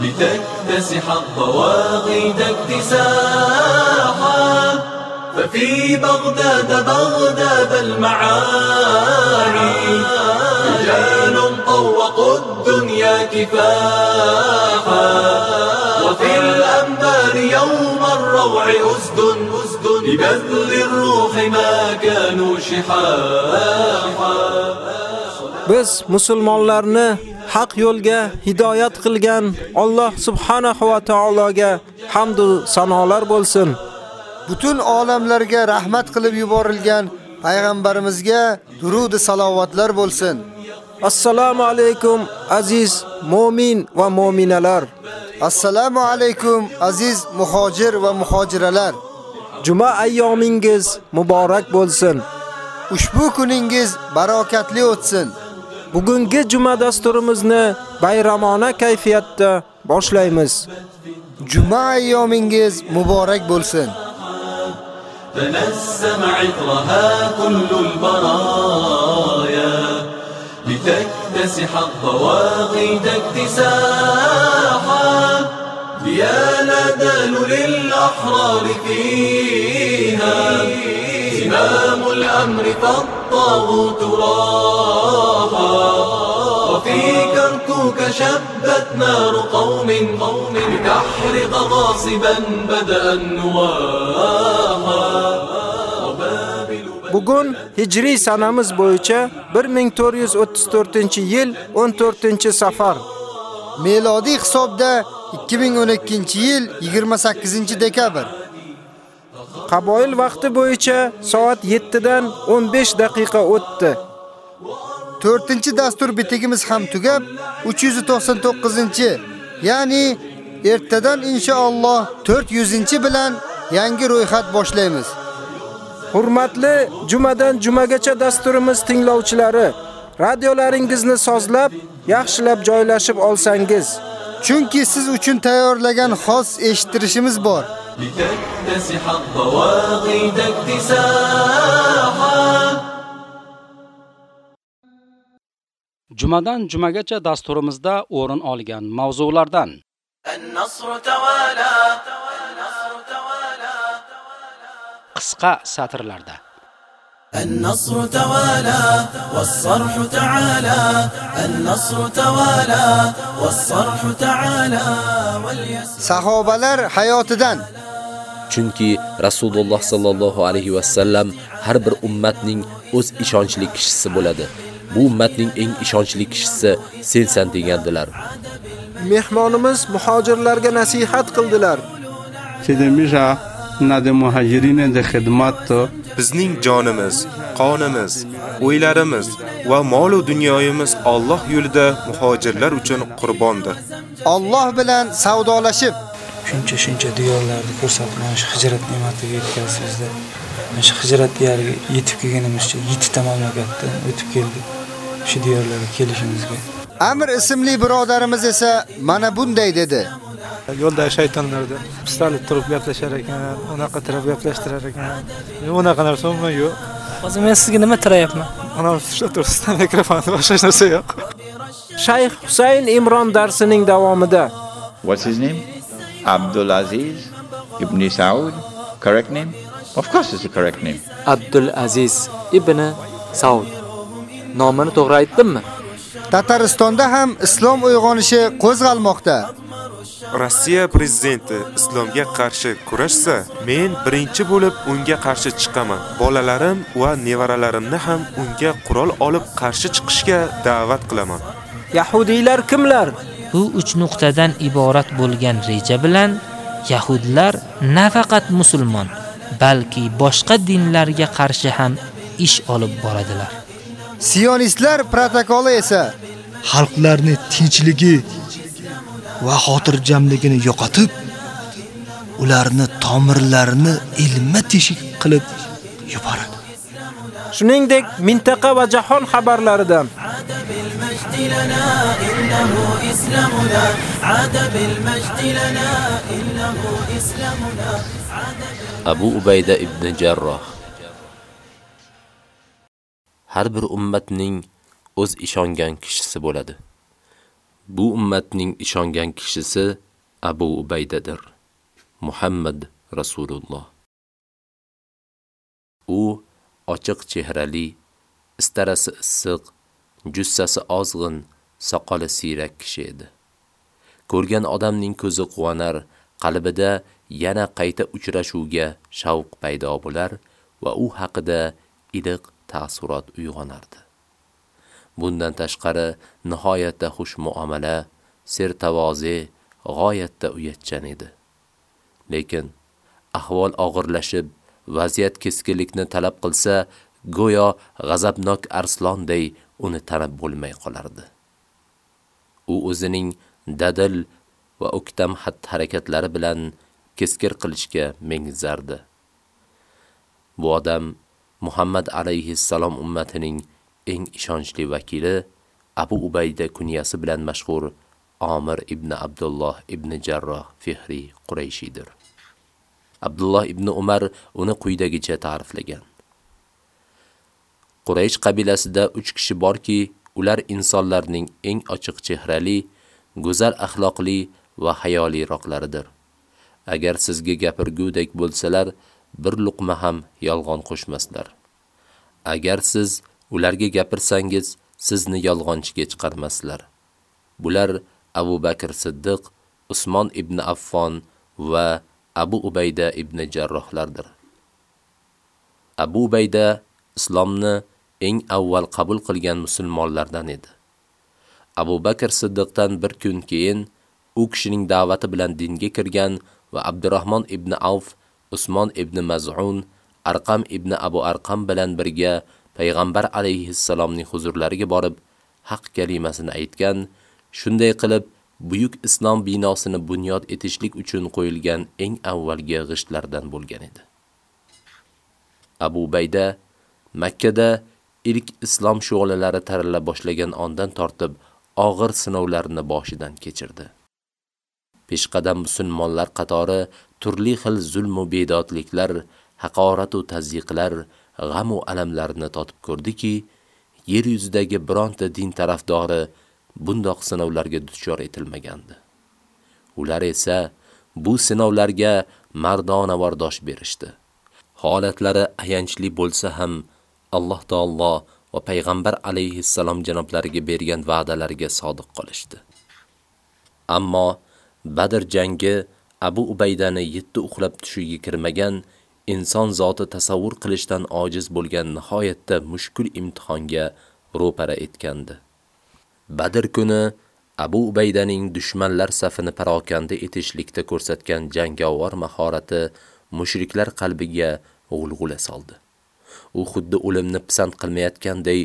لتكتسح الضواغد اكتساحا. ففي بغداد بغداد المعاني رجال طوقوا الدنيا كفاحا. وفي الأنبار يوم الروع أسد أسد لبذل الروح ما كانوا شحاحا. Biz musulmonlarni haq yo'lga hidoyat qilgan Alloh subhanahu va taologa hamd va sanolar bo'lsin. Butun olamlarga rahmat qilib yuborilgan payg'ambarimizga durud va salovatlar bo'lsin. Assalomu alaykum aziz mu'min va mu'minalar. Assalomu alaykum aziz muhojir va muhojiralar. Juma ayyomingiz muborak bo'lsin. Ushbu kuningiz barokatli o'tsin. Bugungi juma dasturimizni bayramona kayfiyatda boshlaymiz. Juma ayyomingiz muborak bo'lsin. تنسم عطرها كل البرايا لتكتسح الضواغد اكتساحا يا ندال للأحرار فيها زمام الأمر فالطاغوت راحا وفي كركوك شبت نار قوم قوم لتحرق غاصبا بدأ النواحا Bugun hijriy sanamiz bo'yicha 1434-yil 14-safar. Melodiy hisobda 2012-yil 28-dekabr. Qaboil vaqti bo'yicha soat 7 dan 15 daqiqa o'tdi. 4-dastur bitigimiz ham tugab, 399-chi, ya'ni ertadan inshaalloh 400-chi bilan yangi ro'yxat boshlaymiz. Hurmatli jumadan jumagacha dasturimiz tinglovchilari, radiolaringizni sozlab, yaxshilab joylashib olsangiz, chunki siz uchun tayyorlagan xos eshittirishimiz bor. لتكتسح الضواغد اكتساحا Jumadan jumagacha dasturimizda o'rin olgan mavzulardan النصر توالى qisqa satrlarda النصر توالى والصرح تعالى النصر توالى والصرح تعالى واليسر Sahobalar hayotidan Chunki Rasululloh sallallohu alayhi va sallam har bir ummatning o'z ishonchli kishisi bo'ladi. Bu ummatning eng ishonchli kishisi sensan degandilar. Mehmonimiz muhojirlarga nasihat qildilar. Kedimija nade muhajirin de to bizning jonimiz, qonimiz, o'ylarimiz va mol va dunyoyimiz Alloh yo'lida muhojirlar uchun qurbondir. Alloh bilan savdolashib shuncha shuncha diyorlarni ko'rsatib mana shu hijrat ne'matiga yetkazibsizda. Mana shu hijrat diyoriga yetib kelganimizcha yettita mamlakatdan o'tib keldik shu diyorlarga kelishimizga. Amr ismli birodarimiz esa mana bunday dedi. yo'ldagi shaytonlarda pistolet turib gaplashar ekan unaqa turib gaplashtirar ekan. Unaqa narsa umuman yo'q. Hozir men sizga nima tirayapman? Ana shu turibsizda mikrofon boshqa hech narsa yo'q. Shayx Husayn Imron darsining davomida. What's his name? Abdul Aziz Ibn Saud. Correct name? Of course, it's the correct name. Abdul Aziz ibn Saud. Nomini to'g'ri aytdimmi? Tataristonda ham islom uyg'onishi qo'zg'almoqda. Rossiya prezidenti islomga qarshi kurashsa, men birinchi bo'lib unga qarshi chiqaman. Bolalarim va nevaralarimni ham unga qurol olib qarshi chiqishga da'vat qilaman. Yahudiylar kimlar? bu uch nuqtadan iborat bo'lgan reja bilan yahudlar nafaqat musulmon balki boshqa dinlarga qarshi ham ish olib boradilar. Siyonistlar protokoli esa xalqlarni tinchligi va xotirjamligini yo'qotib, ularni tomirlarini ilma teshik qilib yuboradi. Shuningdek, mintaqa va jahon xabarlaridan لنا إنه إسلامنا عاد بالمجد لنا إنه إسلامنا Abu Ubayda ibn Jarroh Har bir ummatning o'z ishongan kishisi bo'ladi. Bu ummatning ishongan kishisi Abu Ubaydadir. Muhammad Rasululloh. U ochiq chehrali, istarasi issiq, jussasi ozg'in, soqoli siyrak kishi edi. Ko'rgan odamning ko'zi quvonar, qalbida yana qayta uchrashuvga shavq paydo bo'lar va u haqida iliq taassurot uyg'onardi. Bundan tashqari nihoyatda xush muomala, sertavozi, g'oyatda uyatchan edi. Lekin ahvol og'irlashib, vaziyat keskinlikni talab qilsa, go'yo g'azabnok arslonday uni tanib bo'lmay qolardi. U o'zining dadil va o'ktam xatti-harakatlari bilan keskir qilishga mengzardi. Bu odam Muhammad alayhi salom ummatining eng ishonchli vakili Abu Ubayda kunyasi bilan mashhur Omir ibn Abdulloh ibn Jarroh Fihri Qurayshidir. Abdulloh ibn Umar uni quyidagicha ta'riflagan. Quraysh qabilasida 3 kishi borki, ular insonlarning eng ochiq chehrali, go'zal axloqli va hayoliroqlaridir. Agar sizga gapirgudek bo'lsalar, bir luqma ham yolg'on qo'shmaslar. Agar siz ularga gapirsangiz, sizni yolg'onchiga chiqarmaslar. Bular Abu Bakr Siddiq, Usmon ibn Affon va Abu Ubayda ibn Jarrohlardir. Abu Ubayda islomni eng avval qabul qilgan musulmonlardan edi. Abu Bakr Siddiqdan bir kun keyin u kishining da'vati bilan dinga kirgan va Abdurrahmon ibn Auf, Usmon ibn Maz'un, Arqam ibn Abu Arqam bilan birga payg'ambar alayhissalomning huzurlariga borib haq kalimasini aytgan, shunday qilib buyuk islom binosini bunyod etishlik uchun qo'yilgan eng avvalgi g'ishtlardan bo'lgan edi. Abu Bayda Makkada ilk islom shu'lalari tarala boshlagan ondan tortib og'ir sinovlarni boshidan kechirdi. Peshqadam musulmonlar qatori turli xil zulm va bedodliklar, haqorat va tazyiqlar, g'am va alamlarni totib ko'rdiki, yer yuzidagi bironta din tarafdori bundoq sinovlarga duchor etilmagandi. Ular esa bu sinovlarga mardona vardosh berishdi. Holatlari ayanchli bo'lsa ham Alloh taolo va payg'ambar alayhissalom janoblariga bergan va'dalariga sodiq qolishdi. Ammo Badr jangi Abu Ubaydani yetti uxlab tushiga kirmagan inson zoti tasavvur qilishdan ojiz bo'lgan nihoyatda mushkul imtihonga ro'para etgandi. Badr kuni Abu Ubaydaning dushmanlar safini parokanda etishlikda ko'rsatgan jangovar mahorati mushriklar qalbiga g'ulg'ula soldi. U xuddi o'limni pisand qilmayotganday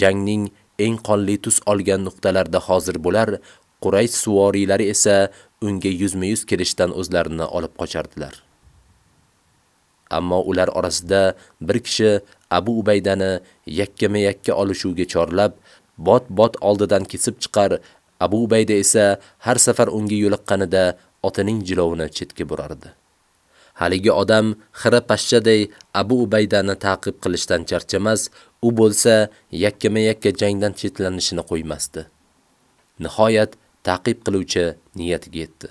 jangning eng qonli tus olgan nuqtalarida hozir bo'lar, Quraysh suvorilari esa unga yuzma-yuz kelishdan o'zlarini olib qochardilar. Ammo ular orasida bir kishi Abu Ubaydani yakkama-yakka olishuvga chorlab, bot-bot oldidan kesib chiqar, Abu Ubayda esa har safar unga yo'liqqanida otining jilovini chetga burardi. Haligi odam xira pashchaday Abu Ubaydani ta'qib qilishdan charchamas, u bo'lsa yakkama-yakka jangdan chetlanishini qo'ymasdi. Nihoyat ta'qib qiluvchi niyatiga yetdi.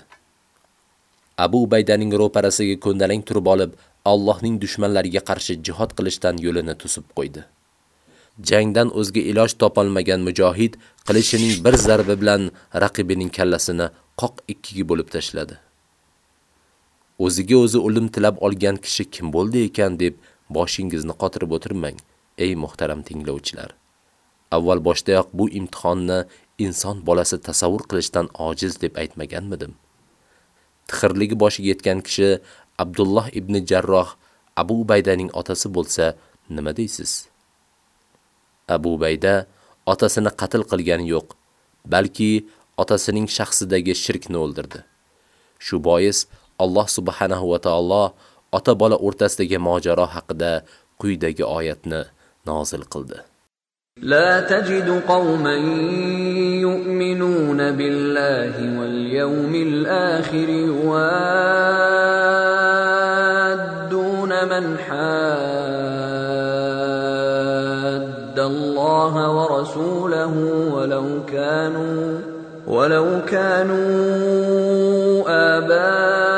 Abu Ubaydaning ro'parasiga ko'ndalang turib olib, Allohning dushmanlariga qarshi jihad qilishdan yo'lini to'sib qo'ydi. Jangdan o'zga iloj topolmagan mujohid qilishining bir zarbi bilan raqibining kallasini qoq ikkiga bo'lib tashladi. O'ziga o'zi o'lim tilab olgan kishi kim bo'ldi ekan deb boshingizni qotirib o'tirmang, ey muhtaram tinglovchilar. Avval boshdayoq bu imtihonni inson bolasi tasavvur qilishdan ojiz deb aytmaganmidim? Tixirligi boshiga yetgan kishi Abdulloh ibn Jarroh Abu Baydaning otasi bo'lsa, nima deysiz? Abu Bayda otasini qatl qilgani yo'q, balki otasining shaxsidagi shirkni o'ldirdi. Shu bois Alloh subhanahu va taolo ota bola o'rtasidagi mojaro haqida quyidagi oyatni nozil qildi. لا تجد قوما يؤمنون بالله واليوم الآخر يوادون من حاد الله ورسوله ولو كانوا ولو كانوا آباءهم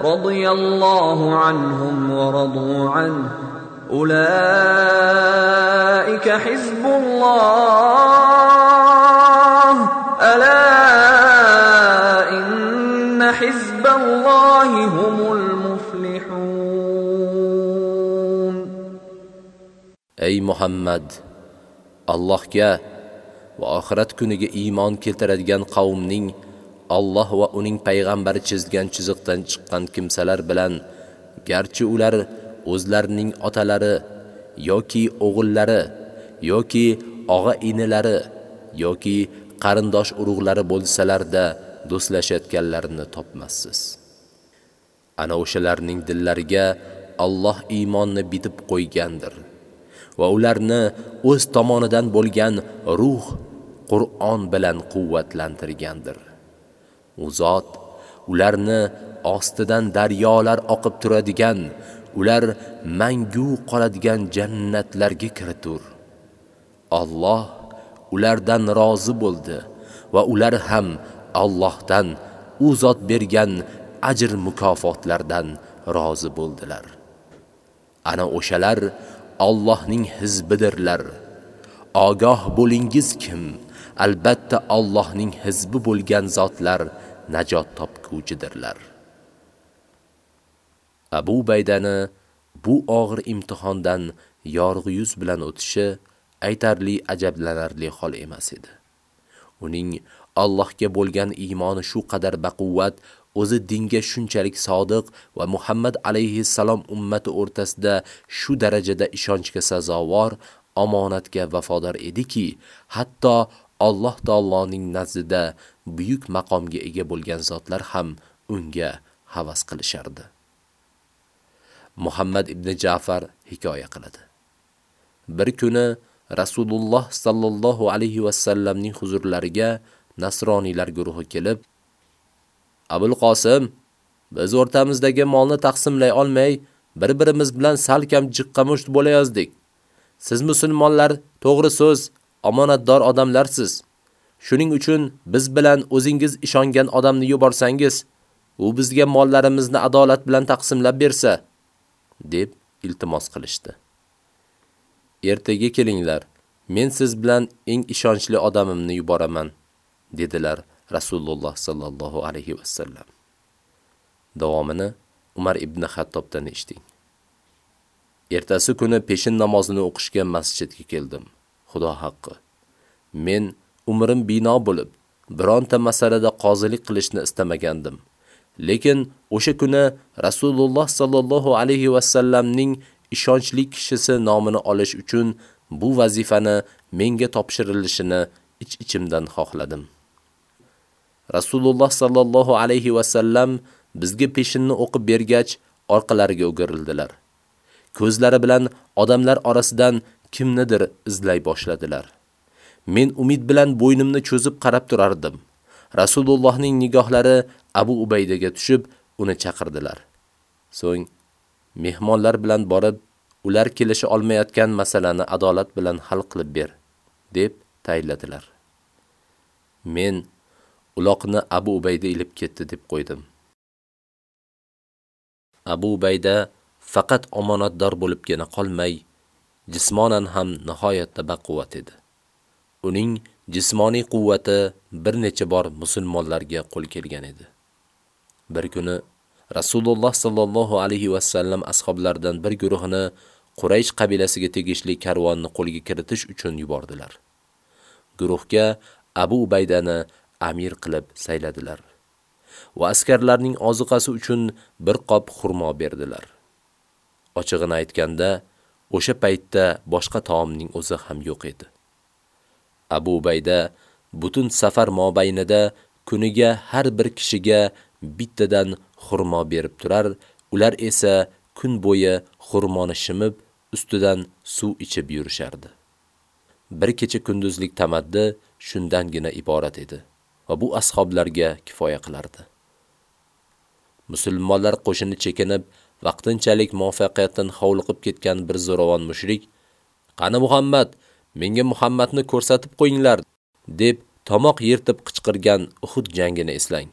رضي الله عنهم ورضوا عنه. أولئك حزب الله. ألا إن حزب الله هم المفلحون. أي محمد الله كه وآخرت كنجة إيمان كتردجان قوم نين Alloh va uning payg'ambari chizgan chiziqdan chiqqan kimsalar bilan garchi ular o'zlarining otalari yoki o'g'illari yoki og'a-inilari yoki qarindosh urug'lari bo'lsalarda do'stlashayotganlarini topmassiz. Ana o'shalarning dillariga Alloh iymonni bitib qo'ygandir. va ularni o'z tomonidan bo'lgan ruh Qur'on bilan quvvatlantirgandir. U zot ularni ostidan daryolar oqib turadigan, ular mangu qoladigan jannatlarga kiritur. Alloh ulardan rozi bo'ldi va ular ham Allohdan u zot bergan ajr mukofotlardan rozi bo'ldilar. Ana o'shalar Allohning hizbidirlar. Ogoh bo'lingiz kim? Albatta Allohning hizbi bo'lgan zotlar najot topguvchidirlar. Abu Baydani bu og'ir imtihondan yorug' yuz bilan o'tishi aytarli ajablanarli hol emas edi. Uning Allohga bo'lgan iymoni shu qadar baquvvat, o'zi dinga shunchalik sodiq va Muhammad alayhi salom ummati o'rtasida shu darajada ishonchga sazovor, omonatga vafodor ediki, hatto Alloh taoloning nazdida buyuk maqomga ega bo'lgan zotlar ham unga havas qilishardi. Muhammad ibn Ja'far hikoya qiladi. Bir kuni Rasululloh sallallohu alayhi va sallamning huzurlariga nasroniylar guruhi kelib, Abul Qosim, biz o'rtamizdagi molni taqsimlay olmay, bir-birimiz bilan salkam jiqqamusht bo'layozdik. Siz musulmonlar to'g'ri so'z, omonatdor odamlarsiz. Shuning uchun biz bilan o'zingiz ishongan odamni yuborsangiz, u bizga mollarimizni adolat bilan taqsimlab bersa, deb iltimos qilishdi. Ertaga kelinglar, men siz bilan eng ishonchli odamimni yuboraman, dedilar Rasululloh sallallohu alayhi va sallam. Davomini Umar ibn Xattobdan eshiting. Ertasi kuni peshin namozini o'qishga masjidga keldim. Xudo haqqi. Men umrim bino bo'lib, bironta masalada qozilik qilishni istamagandim. Lekin o'sha kuni Rasululloh sallallohu alayhi va sallamning ishonchli kishisi nomini olish uchun bu vazifani menga topshirilishini ich-ichimdan xohladim. Rasululloh sallallohu alayhi va sallam bizga peshinni o'qib bergach, orqalariga o'girildilar. Ko'zlari bilan odamlar orasidan kimnidir izlay boshladilar. Men umid bilan bo'ynimni cho'zib qarab turardim. Rasulullohning nigohlari Abu Ubaydaga tushib, uni chaqirdilar. So'ng mehmonlar bilan borib, ular kelisha olmayotgan masalani adolat bilan hal qilib ber, deb tayinladilar. Men uloqni Abu Ubayda ilib ketdi deb qo'ydim. Abu Ubayda faqat omonatdor bo'libgina qolmay, jismonan ham nihoyatda baquvvat edi. Uning jismoniy quvvati bir necha bor musulmonlarga qo'l kelgan edi. Bir kuni Rasululloh sallallohu alayhi va sallam ashablaridan bir guruhini Quraysh qabilasiga tegishli karvonni qo'lga kiritish uchun yubordilar. Guruhga Abu Ubaydani amir qilib sayladilar va askarlarning oziqasi uchun bir qop xurmo berdilar. Ochig'ini aytganda, o'sha paytda boshqa taomning o'zi ham yo'q edi. Abu Bayda butun safar mobaynida kuniga har bir kishiga bittadan xurmo berib turar, ular esa kun bo'yi xurmoni shimib, ustidan suv ichib yurishardi. Bir kecha kunduzlik tamaddi shundangina iborat edi va bu ashoblarga kifoya qilardi. Musulmonlar qo'shini chekinib, vaqtinchalik muvaffaqiyatdan hovliqib ketgan bir zo'ravon mushrik "Qani Muhammad, menga Muhammadni ko'rsatib qo'yinglar" deb tomoq yirtib qichqirgan Uhud jangini eslang.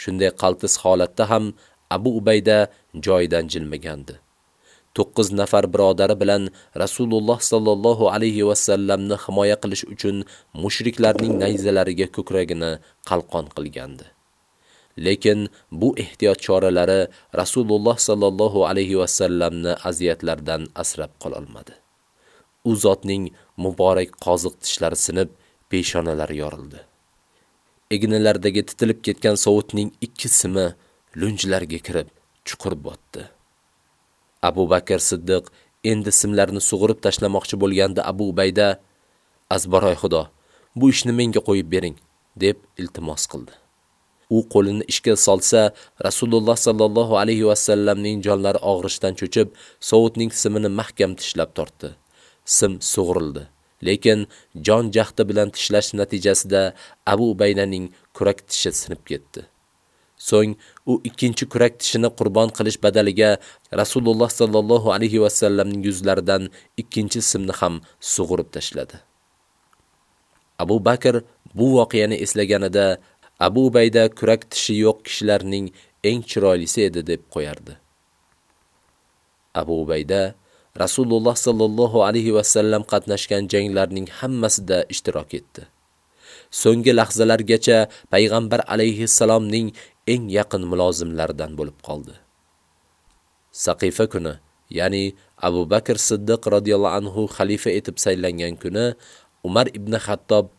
Shunday qaltis holatda ham Abu Ubayda joyidan jilmagandi. 9 nafar birodari bilan Rasululloh sallallohu alayhi va sallamni himoya qilish uchun mushriklarning nayzalariga ko'kragini qalqon qilgandi. Lekin bu ehtiyot choralari Rasululloh sallallohu alayhi va sallamni aziyatlardan asrab qololmadi. U zotning muborak qoziq tishlari sinib, peshonalari yorildi. ignalardagi titilib ketgan sovutning ikki simi lunjlarga kirib, chuqur botdi. Abu Bakr Siddiq endi simlarni sug'urib tashlamoqchi bo'lganda Abu Ubayda "Azbaroy Xudo, bu ishni menga qo'yib bering" deb iltimos qildi. U qo'lini ishga solsa, Rasululloh sallallohu alayhi va sallamning jonlari og'rishdan cho'chib, sovutning simini mahkam tishlab tortdi. Sim sug'urildi. Lekin jon jahdi bilan tishlash natijasida Abu Baynaning kurak tishi sinib ketdi. So'ng u ikkinchi kurak tishini qurbon qilish badaliga Rasululloh sallallohu alayhi va sallamning yuzlaridan ikkinchi simni ham sug'urib tashladi. Abu Bakr bu voqeani eslaganida Abu bayda kurak tishi yo'q kishilarning eng chiroylisi edi deb qo'yardi. Abu bayda Rasululloh sallallohu alayhi va sallam qatnashgan janglarning hammasida ishtirok etdi. So'nggi lahzalargacha payg'ambar alayhi salomning eng yaqin mulozimlaridan bo'lib qoldi. Saqifa kuni, ya'ni Abu Bakr Siddiq radhiyallohu anhu xalifa etib saylangan kuni Umar ibn Xattob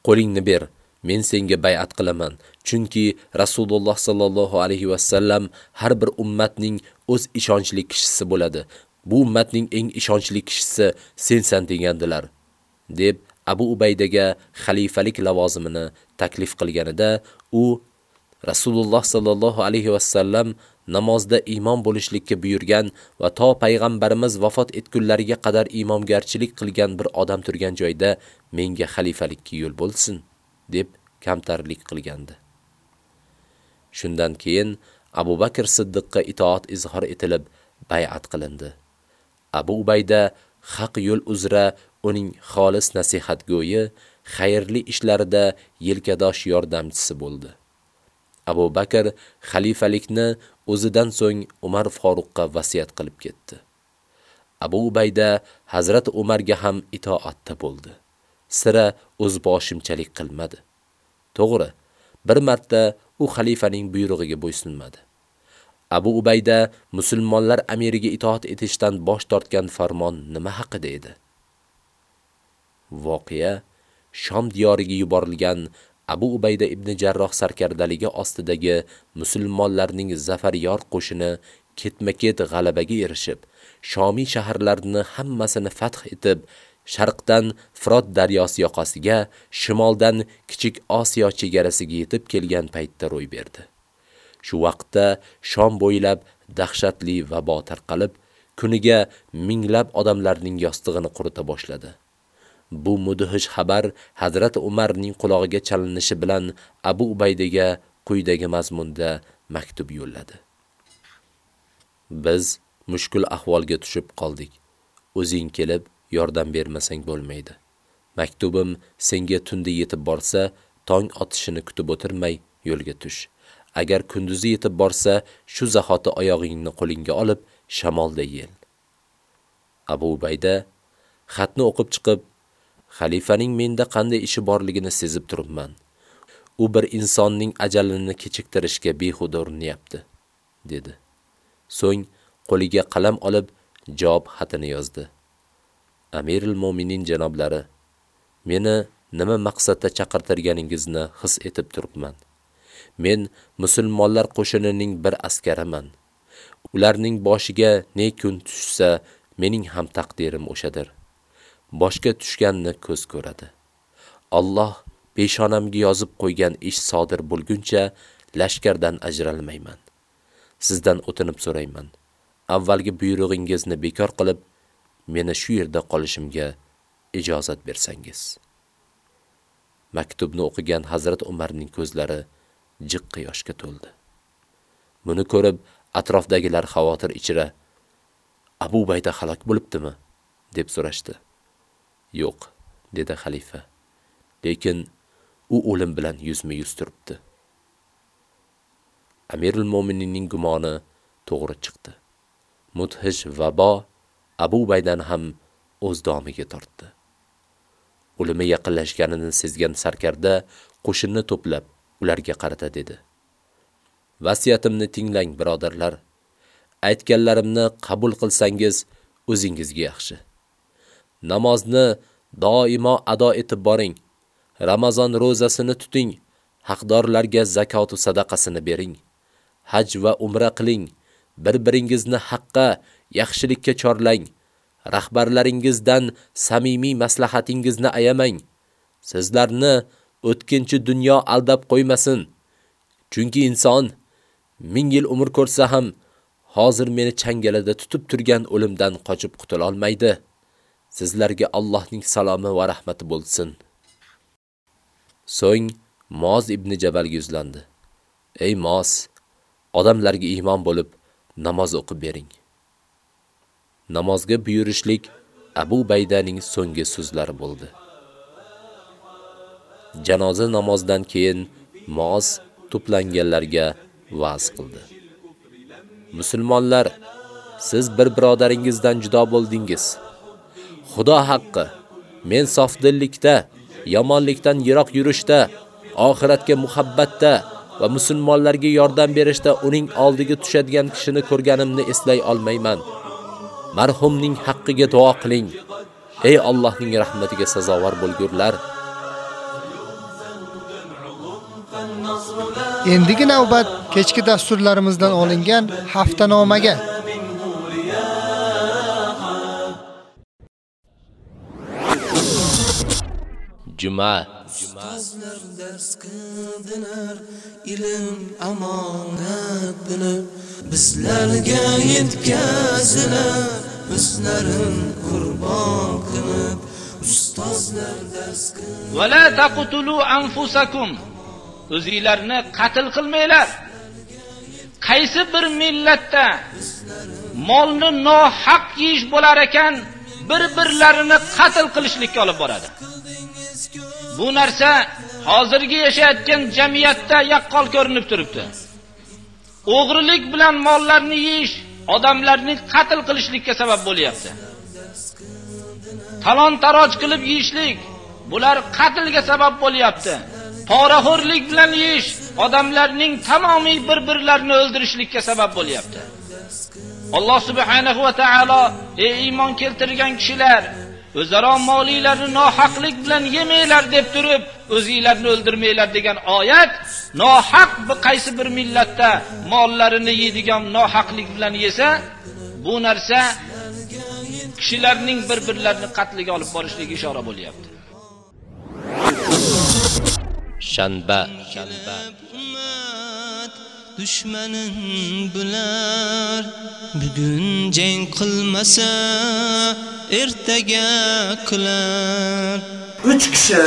qo'lingni ber, men senga bay'at qilaman, chunki Rasululloh sallallohu alayhi va sallam har bir ummatning o'z ishonchli kishisi bo'ladi. Bu ummatning eng ishonchli kishisi sensan degandilar, deb Abu Ubaydaga xalifalik lavozimini taklif qilganida u Rasululloh sallallohu alayhi va sallam namozda imom bo'lishlikka buyurgan va to payg'ambarimiz vafot etgunlariga qadar imomgarchilik qilgan bir odam turgan joyda menga xalifalikka yo'l bo'lsin deb kamtarlik qilgandi. Shundan keyin Abu Bakr Siddiqqa itoat izhor etilib bay'at qilindi. Abu Ubayda haq yo'l uzra uning xolis nasihatgo'yi, xayrli ishlarida yelkadosh yordamchisi bo'ldi. Abu Bakr xalifalikni o'zidan so'ng Umar Faruqqa vasiyat qilib ketdi. Abu Ubayda Hazrat Umarga ham itoatda bo'ldi. Sira o'zboshimchalik qilmadi. To'g'ri, bir marta u xalifaning buyrug'iga bo'ysunmadi. Abu Ubayda musulmonlar amiriga itoat etishdan bosh tortgan farmon nima haqida edi? Voqea Shom diyoriga yuborilgan Abu Ubayda ibn Jarroh sarkardaligi ostidagi musulmonlarning zafaryor qo'shini ketma-ket g'alabaga erishib, Shomiy shaharlarini hammasini fath etib, sharqdan Firot daryosi yoqasiga, shimoldan Kichik Osiyo chegarasiga yetib kelgan paytda ro'y berdi. Shu vaqtda Shom bo'ylab dahshatli vabo tarqalib, kuniga minglab odamlarning yostig'ini qurita boshladi. Bu mudhish xabar Hazrat Umarning qulog'iga chalinishi bilan Abu Ubaydaga quyidagi mazmunda maktub yo'lladi. Biz mushkul ahvolga tushib qoldik. O'zing kelib yordam bermasang bo'lmaydi. Maktubim senga tunda yetib borsa, tong otishini kutib o'tirmay yo'lga tush. Agar kunduzi yetib borsa, shu zahoti oyog'ingni qo'lingga olib shamolda yel. Abu Ubayda xatni o'qib chiqib, xalifaning menda qanday ishi borligini sezib turibman. U bir insonning ajalini kechiktirishga behuda urinyapti, dedi. So'ng qo'liga qalam olib javob xatini yozdi. Amirul Mo'minin janoblari, meni nima maqsadda chaqirtirganingizni his etib turibman. Men musulmonlar qo'shinining bir askariman. Ularning boshiga ne kun tushsa, mening ham taqdirim o'shadir. Boshga tushganni ko'z ko'radi. Alloh peshonamga yozib qo'ygan ish sodir bo'lguncha lashkardan ajralmayman. Sizdan o'tinib so'rayman. Avvalgi buyrug'ingizni bekor qilib, meni shu yerda qolishimga ijozat bersangiz. Maktubni o'qigan Hazrat Umarning ko'zlari jiqqa yoshga to'ldi. Buni ko'rib, atrofdagilar xavotir ichra Abu Bayda halok bo'libdimi deb so'rashdi. Yo'q, dedi xalifa. Lekin u o'lim bilan yuzma-yuz turibdi. Amirul Mo'mininning gumoni to'g'ri chiqdi. Mudhish vabo Abu Baydan ham o'z domiga tortdi. O'limi yaqinlashganini sezgan sarkarda qo'shinni to'plab ularga qarata dedi. Vasiyatimni tinglang, birodarlar. Aytganlarimni qabul qilsangiz o'zingizga yaxshi. Namozni doimo ado etib boring. Ramazon ro'zasini tuting. Haqdorlarga zakot va sadaqasini bering. Haj va umra qiling. Bir-biringizni haqqa, yaxshilikka chorlang. Rahbarlaringizdan samimiy maslahatingizni ayamang. Sizlarni o'tkinchi dunyo aldab qo'ymasin. Chunki inson ming yil umr ko'rsa ham hozir meni changalada tutib turgan o'limdan qochib qutula olmaydi. Sizlarga Allohning salomi va rahmati bo'lsin. So'ng Moz ibn Jabal yuzlandi. Ey Moz, odamlarga iymon bo'lib namoz o'qib bering. Namozga buyurishlik Abu Baydaning so'nggi so'zlari bo'ldi. Janoza namozidan keyin Mos to'planganlarga va'z qildi. Musulmonlar, siz bir birodaringizdan judo bo'ldingiz. Xudo haqqi, men sofdillikda, yomonlikdan yiroq yurishda, oxiratga muhabbatda va musulmonlarga yordam berishda uning oldiga tushadigan kishini ko'rganimni eslay olmayman. Marhumning haqqiga duo qiling. Ey Allohning rahmatiga sazovor bo'lgurlar. Endigi navbat kechki dasturlarimizdan olingan haftanomaga. Juma Ustozlar dars qildilar, ilm amonat bilib, bizlarga yetkazilar, o'zlarin qurbon qilib, ustozlar dars Va la taqtulu anfusakum. O'zingizlarni qatl qilmanglar. Qaysi bir millatda molni nohaq yeyish bo'lar ekan, bir-birlarini qatl qilishlikka olib boradi. Bu narsa hozirgi yashayotgan jamiyatda yaqqol ko'rinib turibdi. O'g'rilik bilan mollarni yeyish odamlarni qatl qilishlikka sabab bo'lyapti. Talon-taroj qilib yeyishlik bular qatlga sabab bo'lyapti. Poraxo'rlik bilan yeyish odamlarning tamomiy bir-birlarini o'ldirishlikka sabab bo'lyapti. Alloh subhanahu va taolo ey iymon keltirgan kishilar o'zaro moliylarni nohaqlik bilan yemanglar deb turib, o'zingizlarni o'ldirmanglar degan oyat nohaq bir qaysi bir millatda mollarini yeydigan nohaqlik bilan yesa, bu narsa kishilarning bir-birlarini qatliga olib borishligiga ishora bo'lyapti. Shanba. Dushmanin bular. Bugun jang qilmasa ertaga qilar. Uch kishi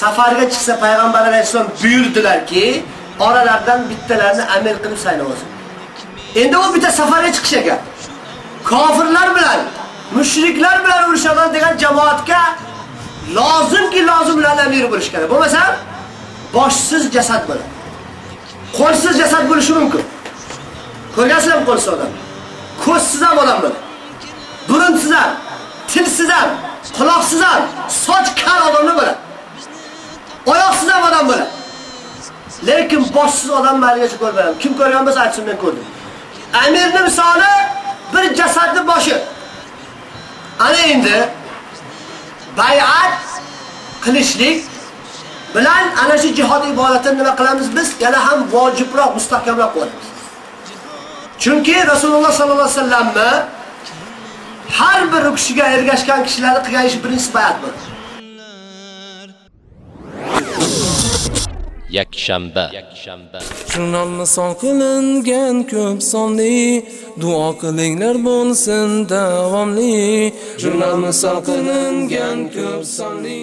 safarga chiqsa payg'ambar alayhissalom buyurdilarki oralaridan bittalarini amir qilib saylasin endi u bitta safarga chiqish ekan. Kofirlar bilan mushriklar bilan urushaman degan jamoatga lozimki lozim bilan amir bo'lish kerak. Bo'lmasa boshsiz jasad bo'ladi. Qo'lsiz jasad bo'lishi mumkin. Ko'rgansizmi qo'lsiz odam. Ko'zsiz ham odam bo'ladi. Burunsiz ham tilsiz ham quloqsiz ham soch kar odamni bo'ladi. Oyoqsiz ham odam bo'ladi. Lekin boshsiz odam mayligacha ko'rmayman. kim ko'rgan bo'lsa aytsin men ko'rdim. Amirni misoli bir jasadni boshi. Ana endi bay'at qilishlik bilan ana shu jihod ibodatini nima qilamiz biz? Yana ham vojibroq mustahkamroq qilamiz chunki rasululloh sollallohu alayhi vasallamni har bir kishiga ergashgan kishilarni qilgan ishi birinchi bayat bo'ladi yakshanba. Jurnalni son qilingan ko'p sonli duo qilinglar bo'lsin davomli. Jurnalni son qilingan ko'p sonli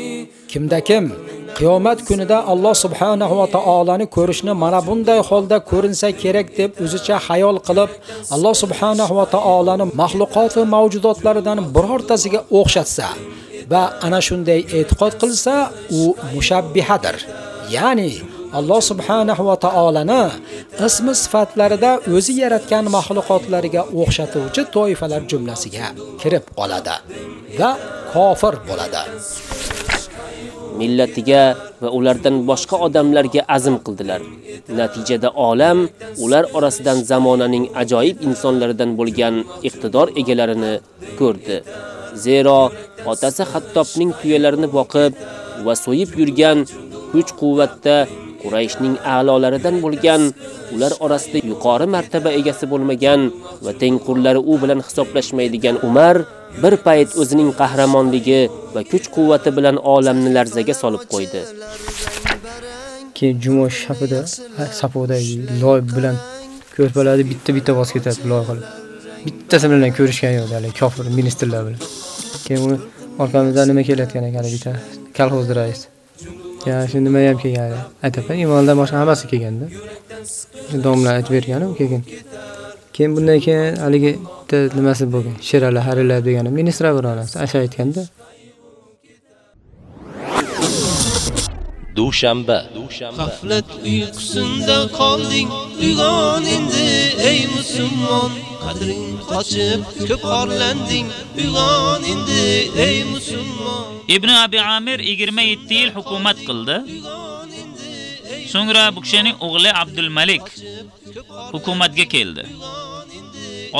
Kimda kim qiyomat kunida Alloh subhanahu va taolani ko'rishni mana bunday holda ko'rinsa kerak deb o'zicha xayol qilib, Alloh subhanahu va taolani mahluqot va mavjudotlaridan birortasiga o'xshatsa va ana shunday e'tiqod qilsa, u mushabbihadir. Ya'ni Alloh subhanahu va taolani ismi sifatlarida o'zi yaratgan mahluqotlariga o'xshatuvchi toifalar jumlasiga kirib qoladi va kofir bo'ladi. Millatiga va ulardan boshqa odamlarga azm qildilar. Natijada olam ular orasidan zamonaning ajoyib insonlaridan bo'lgan iqtidor egalarini ko'rdi. Zero otasi Hattobning tuyalarini boqib va so'yib yurgan kuch-quvvatda Qurayshning a'lolaridan bo'lgan, ular orasida yuqori martaba egasi bo'lmagan va tengqurlari u bilan hisoblashmaydigan Umar bir payt o'zining qahramonligi va kuch-quvvati bilan olamni larzaga solib qo'ydi. Keyin juma shafida safoda loy bilan ko'rpalarni bitta-bitta bosib ketadi loy qilib. Bittasi bilan ko'rishgan yo'q, hali kofir ministrlar bilan. Keyin uni orqamizdan nima kelayotgan ekan bitta kolxoz rais. Ya shu nima ham kelgan. Aytaman, imondan boshqa hammasi kelganda. Domla aytib bergan u kelgan. Keyin bundan keyin haligi nimasi bo'lgan. Sherali harilar degani ministr bironasi asha aytganda. dushanba. G'aflat uyqusinda qolding uyg'on endi ey musulmon. Qadring qochib ko'p orlanding uyg'on endi ey musulmon. Ibn abi amir 27 yil hukumat qildi. So'ngra bu kishining o'g'li abdul malik hukumatga keldi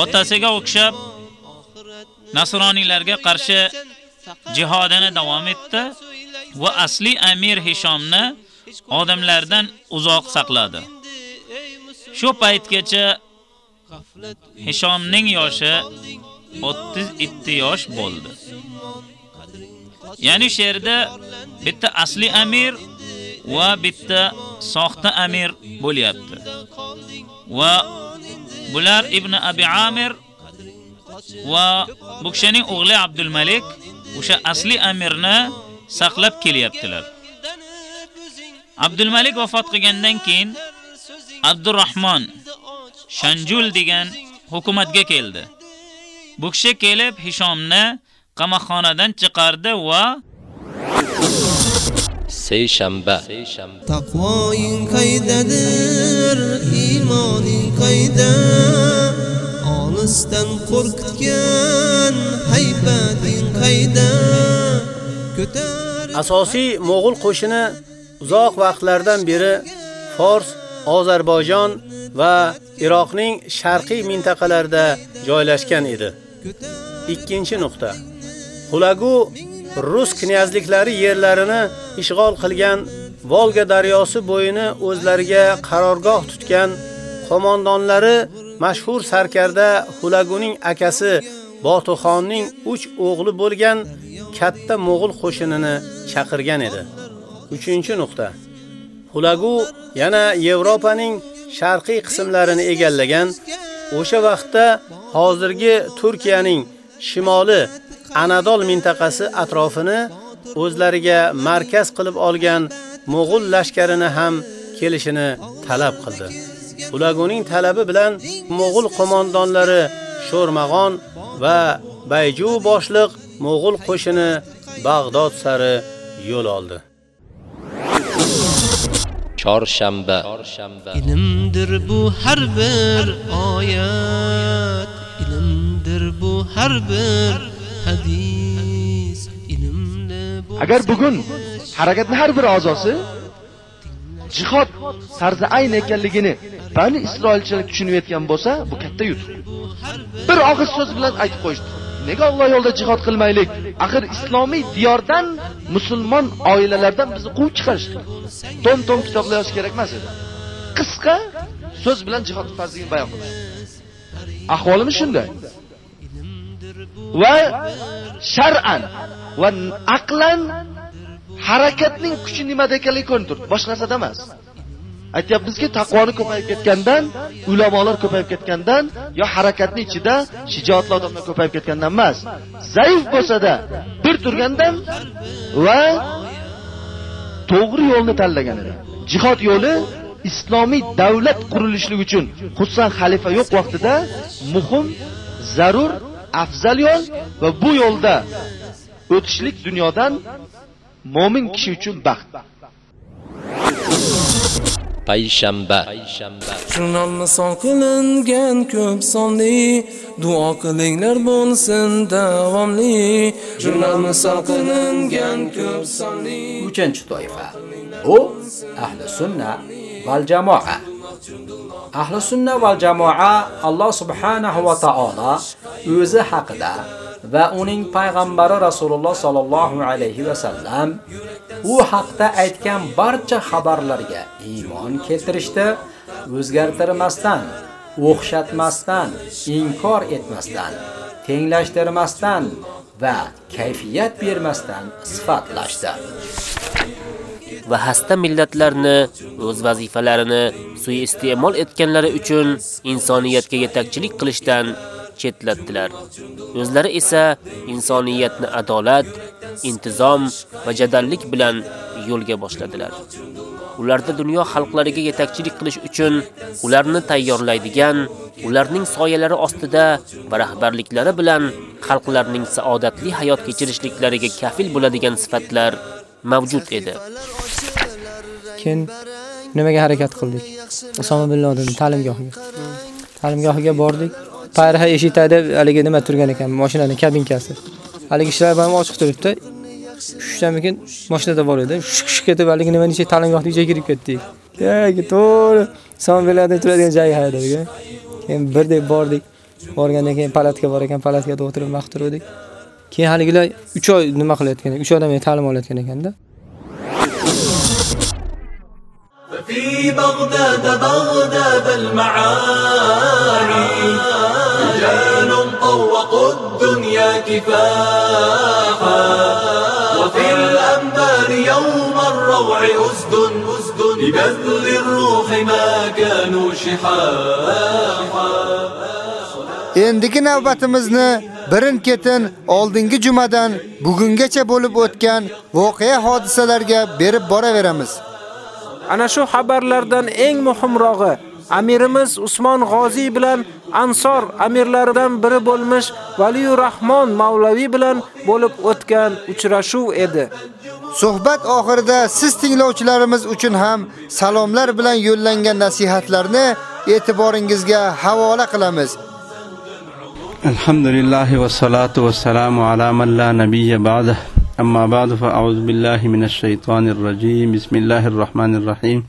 otasiga o'xshab nasroniylarga qarshi jihodini davom etdi va asli amir Hishomni odamlardan uzoq saqladi. Shu paytgacha Hishomning yoshi 32 yosh bo'ldi. Ya'ni she'rda bitta asli amir va bitta soxta amir bo'lyapti. Va bular Ibn Abi Amir va bu kishining o'g'li Abdul Malik o'sha asli amirni saqlab kelyaptilar. Abdul Malik vafot qilgandan keyin Abdurrahmon Shanjul degan hukumatga keldi. Bu kishi kelib Hishomni qamoqxonadan chiqardi va seyshanba taqvoing qaydadir iymoning qayda olisdan qo'rqitgan haybating qayda Asosiy Mo'g'ul qo'shini uzoq vaqtlardan beri Fors, Ozarbayjon va Iroqning sharqiy mintaqalarida joylashgan edi. Ikkinchi nuqta. Hulagu Rus knyazliklari yerlarini ishg'ol qilgan Volga daryosi bo'yini o'zlariga qarorgoh tutgan qo'mondonlari mashhur sarkarda Hulaguning akasi Botuxonning 3 o'g'li bo'lgan katta mo'g'ul qo'shinini chaqirgan edi. 3-nuqta. Hulagu yana Yevropaning sharqiy qismlarini egallagan. O'sha vaqtda hozirgi Turkiyaning shimoli Anadol mintaqasi atrofini o'zlariga markaz qilib olgan mo'g'ul lashkarini ham kelishini talab qildi. Hulaguning talabi bilan mo'g'ul qo'mondonlari Sho'rmag'on va Bayju boshliq mo'g'ul qo'shini Bag'dod sari yo'l oldi. chorshanba ilmdir bu har bir oyat ilmdir bu har bir hadis ilmli agar bugun harakatni har bir a'zosi jihod sarzi ayn ekanligini bani isroilchilar tushunib yetgan bo'lsa bu katta yutuq bir og'iz so'z bilan aytib qo'yishdi. Nega Alloh yo'lida jihod qilmaylik? Axir islomiy diyordan musulmon oilalardan bizni quvib chiqarishdi. Tom tom kitoblar yozish kerak emas edi. Qisqa so'z bilan jihod farzligini bayon qilish ahvolimiz shunday. Va shar'an va aqlan harakatning kuchi nimada ekanligi ko'rinib turibdi. Boshqa narsada emas. Aytyapmizki taqvoni ko'payib ketgandan ulamolar ko'payib ketgandan yo harakatni ichida shijoatli odamlar ko'payib ketgandan emas. Zaif bo'lsada bir turgandan va to'g'ri yo'lni tanlaganidan jihod yo'li islomiy davlat qurilishligi uchun xususan xalifa yo'q vaqtida muhim zarur afzal yo'l va bu yo'lda o'tishlik dunyodan mo'min kishi uchun baxt. Payshanba. Jurnalni son qilingan ko'p sonli. Duo qilinglar bo'lsin davomli. Jurnalni son qilingan ko'p sonli. Uchinchi toifa. Bu ahli sunna val jamoa ahli sunna val jamoa Alloh subhanahu va taolo o'zi haqida va uning payg'ambari Rasululloh sallallohu alayhi va sallam u haqda aytgan barcha xabarlarga iymon keltirishdi, o'zgartirmasdan, o'xshatmasdan, inkor etmasdan, tenglashtirmasdan va kayfiyat bermasdan sifatlashdi. Va hasta millatlarni o'z vazifalarini suiiste'mol etganlari uchun insoniyatga yetakchilik qilishdan chetlatdilar. O'zlari esa insoniyatni adolat, intizom va jadallik bilan yo'lga boshladilar. Ularda dunyo xalqlariga yetakchilik qilish uchun ularni tayyorlaydigan, ularning soyalari ostida va rahbarliklari bilan xalqlarning saodatli hayot kechirishliklariga kafil bo'ladigan sifatlar mavjud edi. Keyin nimaga harakat qildik? Usama bin Laden ta'limgohiga. Ta'limgohiga bordik. Payraha eshik tagida haligi nima turgan ekan, mashinaning kabinkasi. Haligi ishlar ham ochiq turibdi. Shushamikin mashinada bor edi. Shush ketib haligi nima necha ta'limgohga ichiga kirib ketdik. Yo'q, to'g'ri. Usama bin Laden turadigan joyi haydadik. Keyin birdek bordik. Borgandan keyin palatka bor ekan, palatkada o'tirib maqtirdik. Keyin haligilar 3 oy nima qilayotgan, 3 oydan beri ta'lim olayotgan ekanda. في بغداد بغداد المعاني رجال طوقوا الدنيا كفاحا وفي الأنبار يوم الروع أسد أسد لبذل الروح ما كانوا شحاحا Endigi navbatimizni birin-ketin oldingi jumadan bugungacha bo'lib o'tgan voqea hodisalarga berib boraveramiz. Ana shu xabarlardan eng muhimrog'i Amirimiz Usmon G'oziy bilan Ansor amirlaridan biri bo'lmish Valiyur Rahmon Mavlaviy bilan bo'lib o'tgan uchrashuv edi. Suhbat oxirida siz tinglovchilarimiz uchun ham salomlar bilan yo'llangan nasihatlarni e'tiboringizga havola qilamiz. Va salatu va salamu ala man la nabiyya ba'da. أما بعد فأعوذ بالله من الشيطان الرجيم. بسم الله الرحمن الرحيم.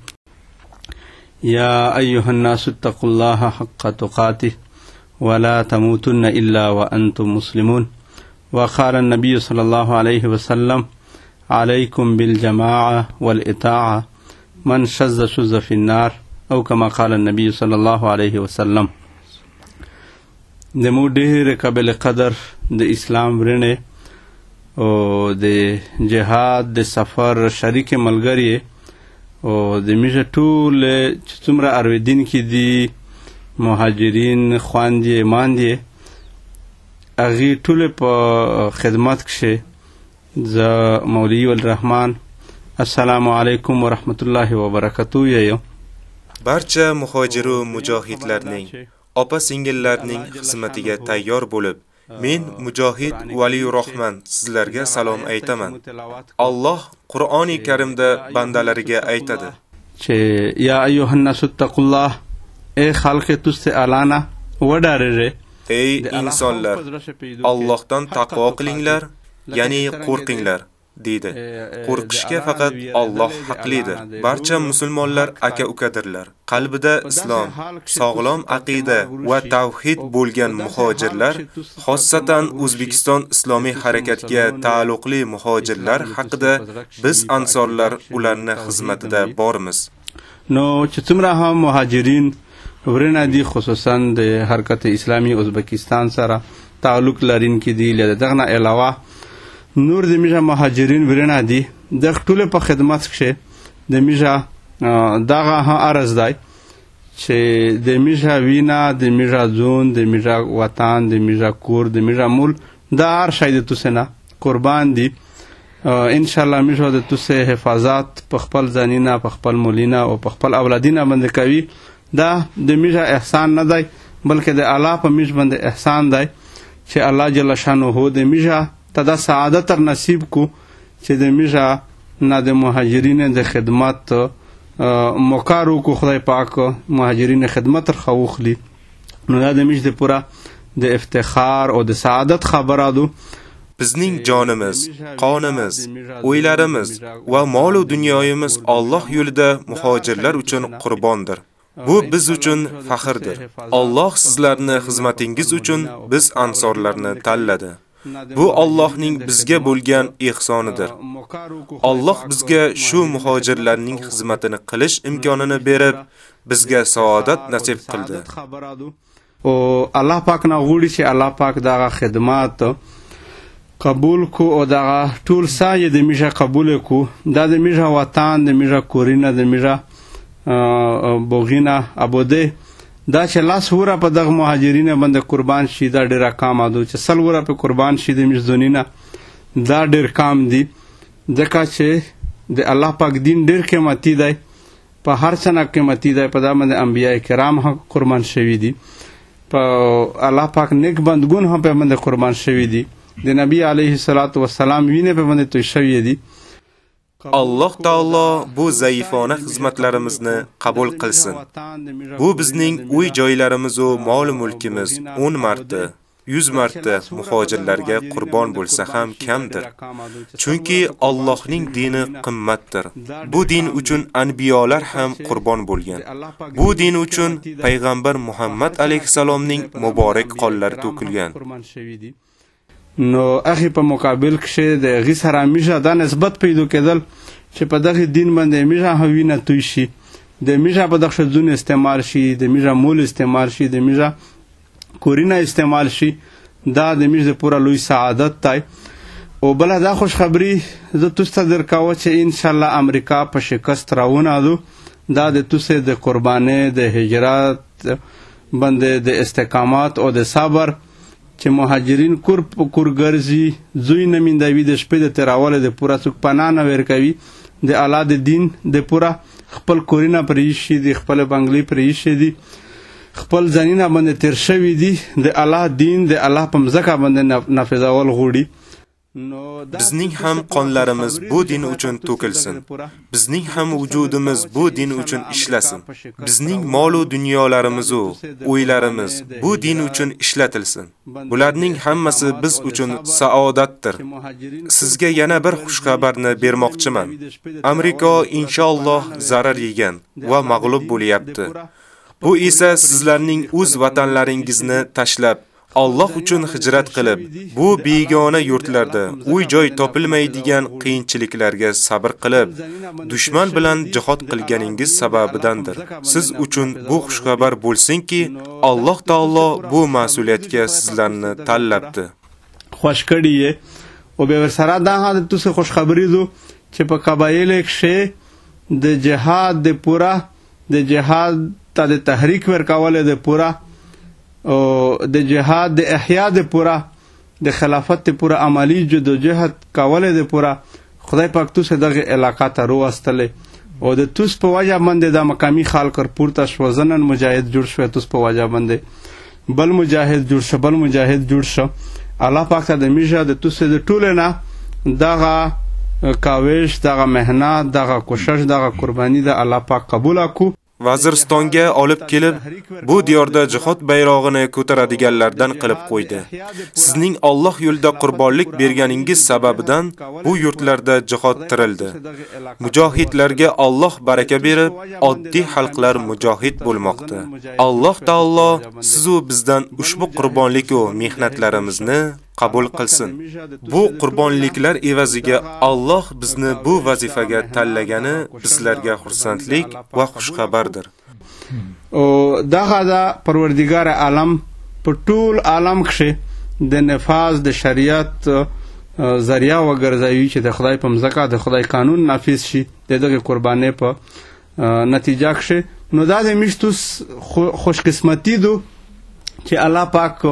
يا أيها الناس اتقوا الله حق تقاته ولا تموتن إلا وأنتم مسلمون. وقال النبي صلى الله عليه وسلم عليكم بالجماعة والإطاعة. من شذ شذ في النار. أو كما قال النبي صلى الله عليه وسلم. د مو ډېر قبل قدر د اسلام ورنه او د جهاد د سفر شریک ملګری او د میشه ټول چې څومره ارویدین کې دي مهاجرین خواندې ماندې اغه ټول په خدمت کې ز مولوی الرحمن alaykum va rahmatullohi va barakatuh yayo barcha muhojiru mujohidlarning opa singillarning xizmatiga tayyor bo'lib Men mujohid Valiyurrohman sizlarga salom aytaman. Alloh Qur'oni Karimda bandalariga aytadi: "Che ya ayyuhan nasuttaqullah ey xalqi tuste alana wadare Ey insonlar, Allohdan taqvo qilinglar, ya'ni qo'rqinglar. deydi. Qo'rqishga faqat Alloh haqlidir. Barcha musulmonlar aka-ukadirlar. Qalbida islom, sog'lom aqida va tavhid bo'lgan muhojirlar, xossatan O'zbekiston islomiy harakatga taalluqli muhojirlar haqida biz ansorlar ularni xizmatida bormiz. No, چې څومره هم مهاجرین ورنه دي خصوصا د حرکت اسلامي ازبکستان سره تعلق لرونکي دي لدغه نه علاوه نور د میژه مهاجرین ورنه دي د ټوله په خدمت کې د میژه دغه ارز دی چې د میژه وینا د میژه زون د میژه وطن د میژه کور د میژه مول دا هر شی د توسنه قربان دي ان شاء الله میژه د توسه حفاظت په خپل ځانینه په خپل مولینا او په خپل اولادینه باندې کوي دا د میژه احسان نه دی بلکې د الله په میژ باندې احسان دی چې الله جل شانه د میژه ته دا سعادت تر نصیب کو چې د میژه نه د مهاجرین د خدمت موکارو کو خدای پاک مهاجرین خدمت تر خوخلی نو دا د میژ د پورا د افتخار او د سعادت خبره ده bizning jonimiz, qonimiz, o'ylarimiz va mol va dunyoyimiz Alloh yo'lida muhojirlar uchun qurbondir. Bu biz uchun faxrdir. Alloh sizlarni xizmatingiz uchun biz ansorlarni tanladi. Bu Allohning bizga bo'lgan ehsonidir. Alloh bizga shu muhojirlarning xizmatini qilish imkonini berib, bizga saodat nasib qildi. او الله پاک نه غوړي چې الله پاک دغه خدمات قبول کو او دغه ټول سایه د میژه قبول کو دا د میژه وطن د میژه کورینه د میژه بوغینا ابوده دا چې لاس وره په دغه مهاجرینه باندې قربان شي دا ډیره کام ده چې سل وره په قربان شي د مزدونینه دا ډیر کام دي ځکه چې د الله پاک دین ډیر قیمتي دی په هر څه نه قیمتي دی په دا باندې انبیای کرام هم قربان شوي دي. په الله پاک نیک بندګون هم په باندې قربان شوي دي. د نبی علیه الصلاۃ والسلام وینه په باندې توی شوی دي alloh taolo bu zaifona xizmatlarimizni qabul qilsin. Bu bizning uy joylarimiz va mol mulkimiz 10 marta 100 marta muhojirlarga qurbon bo'lsa ham kamdir. Chunki Allohning dini qimmatdir. Bu din uchun anbiyolar ham qurbon bo'lgan. Bu din uchun payg'ambar Muhammad alayhisalomning muborak qonlari to'kilgan. نو اخی په مقابل کې د غي سره میشه د نسبت پیدا کېدل چې په دغه دین باندې میشه هوینه توي شي. د میشه په دغه ځون استعمال شي د میشه مول استعمال شي د میشه کورینه استعمال شي. دا د میشه پورا لوی سعادت تای او بل دا خوش خبری زه تاسو ته درکاوه چې ان شاء الله امریکا په شکست راونه دو دا د تاسو د قربانې د هجرت باندې د استقامت او د صبر چې مهاجرین کور په کور ګرځي زوی نمیندوي د شپې د تراوله د پورا څوک پناه نه ورکوي د اعلی د دین د پورا خپل کورینه پرې شي د خپل بنگلې پرې شي دي خپل ځانینه باندې تیر شوی دي د الله دین د الله په مزکه باندې نافذول غوړي bizning ham qonlarimiz bu din uchun to'kilsin. bizning ham vujudimiz bu din uchun ishlasin. Bizning mol va dunyolarimiz u o'ylarimiz bu din uchun ishlatilsin. Bularning hammasi biz uchun saodatdir. sizga yana bir xushxabarni bermoqchiman. Amerika inshaalloh zarar yegan va mag'lub bo'lyapti. Bu esa sizlarning o'z vatanlaringizni tashlab Alloh uchun hijrat qilib, bu begona yurtlarda uy joy topilmaydigan qiyinchiliklarga sabr qilib, dushman bilan jihad qilganingiz sababidandir. Siz uchun bu xushxabar bo'lsinki, Alloh taolo bu mas'uliyatga sizlarni tanlabdi. خوش کړی او به سره دا د تاسو خوشخبری دو چې په قبایل کې د جهاد د پورا د جهاد ته د تحریک ورکواله د پورا او د جهاد د احیا د پورا د خلافت د پورا عملی جدوجہد کوله د پورا خدای پاک تو سه دغه علاقه ته روستلې او د توس په وجه باندې د مقامی خلک پورته شو زنن مجاهد جوړ شو توس په وجه باندې. بل مجاهد جوړ شو بل مجاهد جوړ شو الله پاک ته د میشه د توس د ټوله نه دغه کاوش دغه مهنت دغه کوشش دغه قربانی د الله پاک قبول کو Vaziristonga olib kelib, bu diyorda jihod bayrog'ini ko'taradiganlardan qilib qo'ydi. Sizning Alloh yo'lida qurbonlik berganingiz sababidan bu yurtlarda jihod tirildi. Mujohidlarga Alloh baraka berib, oddiy xalqlar mujohid bo'lmoqda. Alloh taolo siz u bizdan ushbu qurbonlik va mehnatlarimizni qabul qilsin. Bu qurbonliklar evaziga Alloh bizni bu vazifaga tanlagani bizlarga xursandlik va xushxabardir. او دغه دا پروردگار عالم په ټول عالم کې د نفاذ د شریعت ذریعہ وګرځوي چې د خدای په مزکه د خدای قانون نافذ شي دغه قربانې په نتیجه کې نو دا د مشتوس خوش قسمتي دو چې الله پاک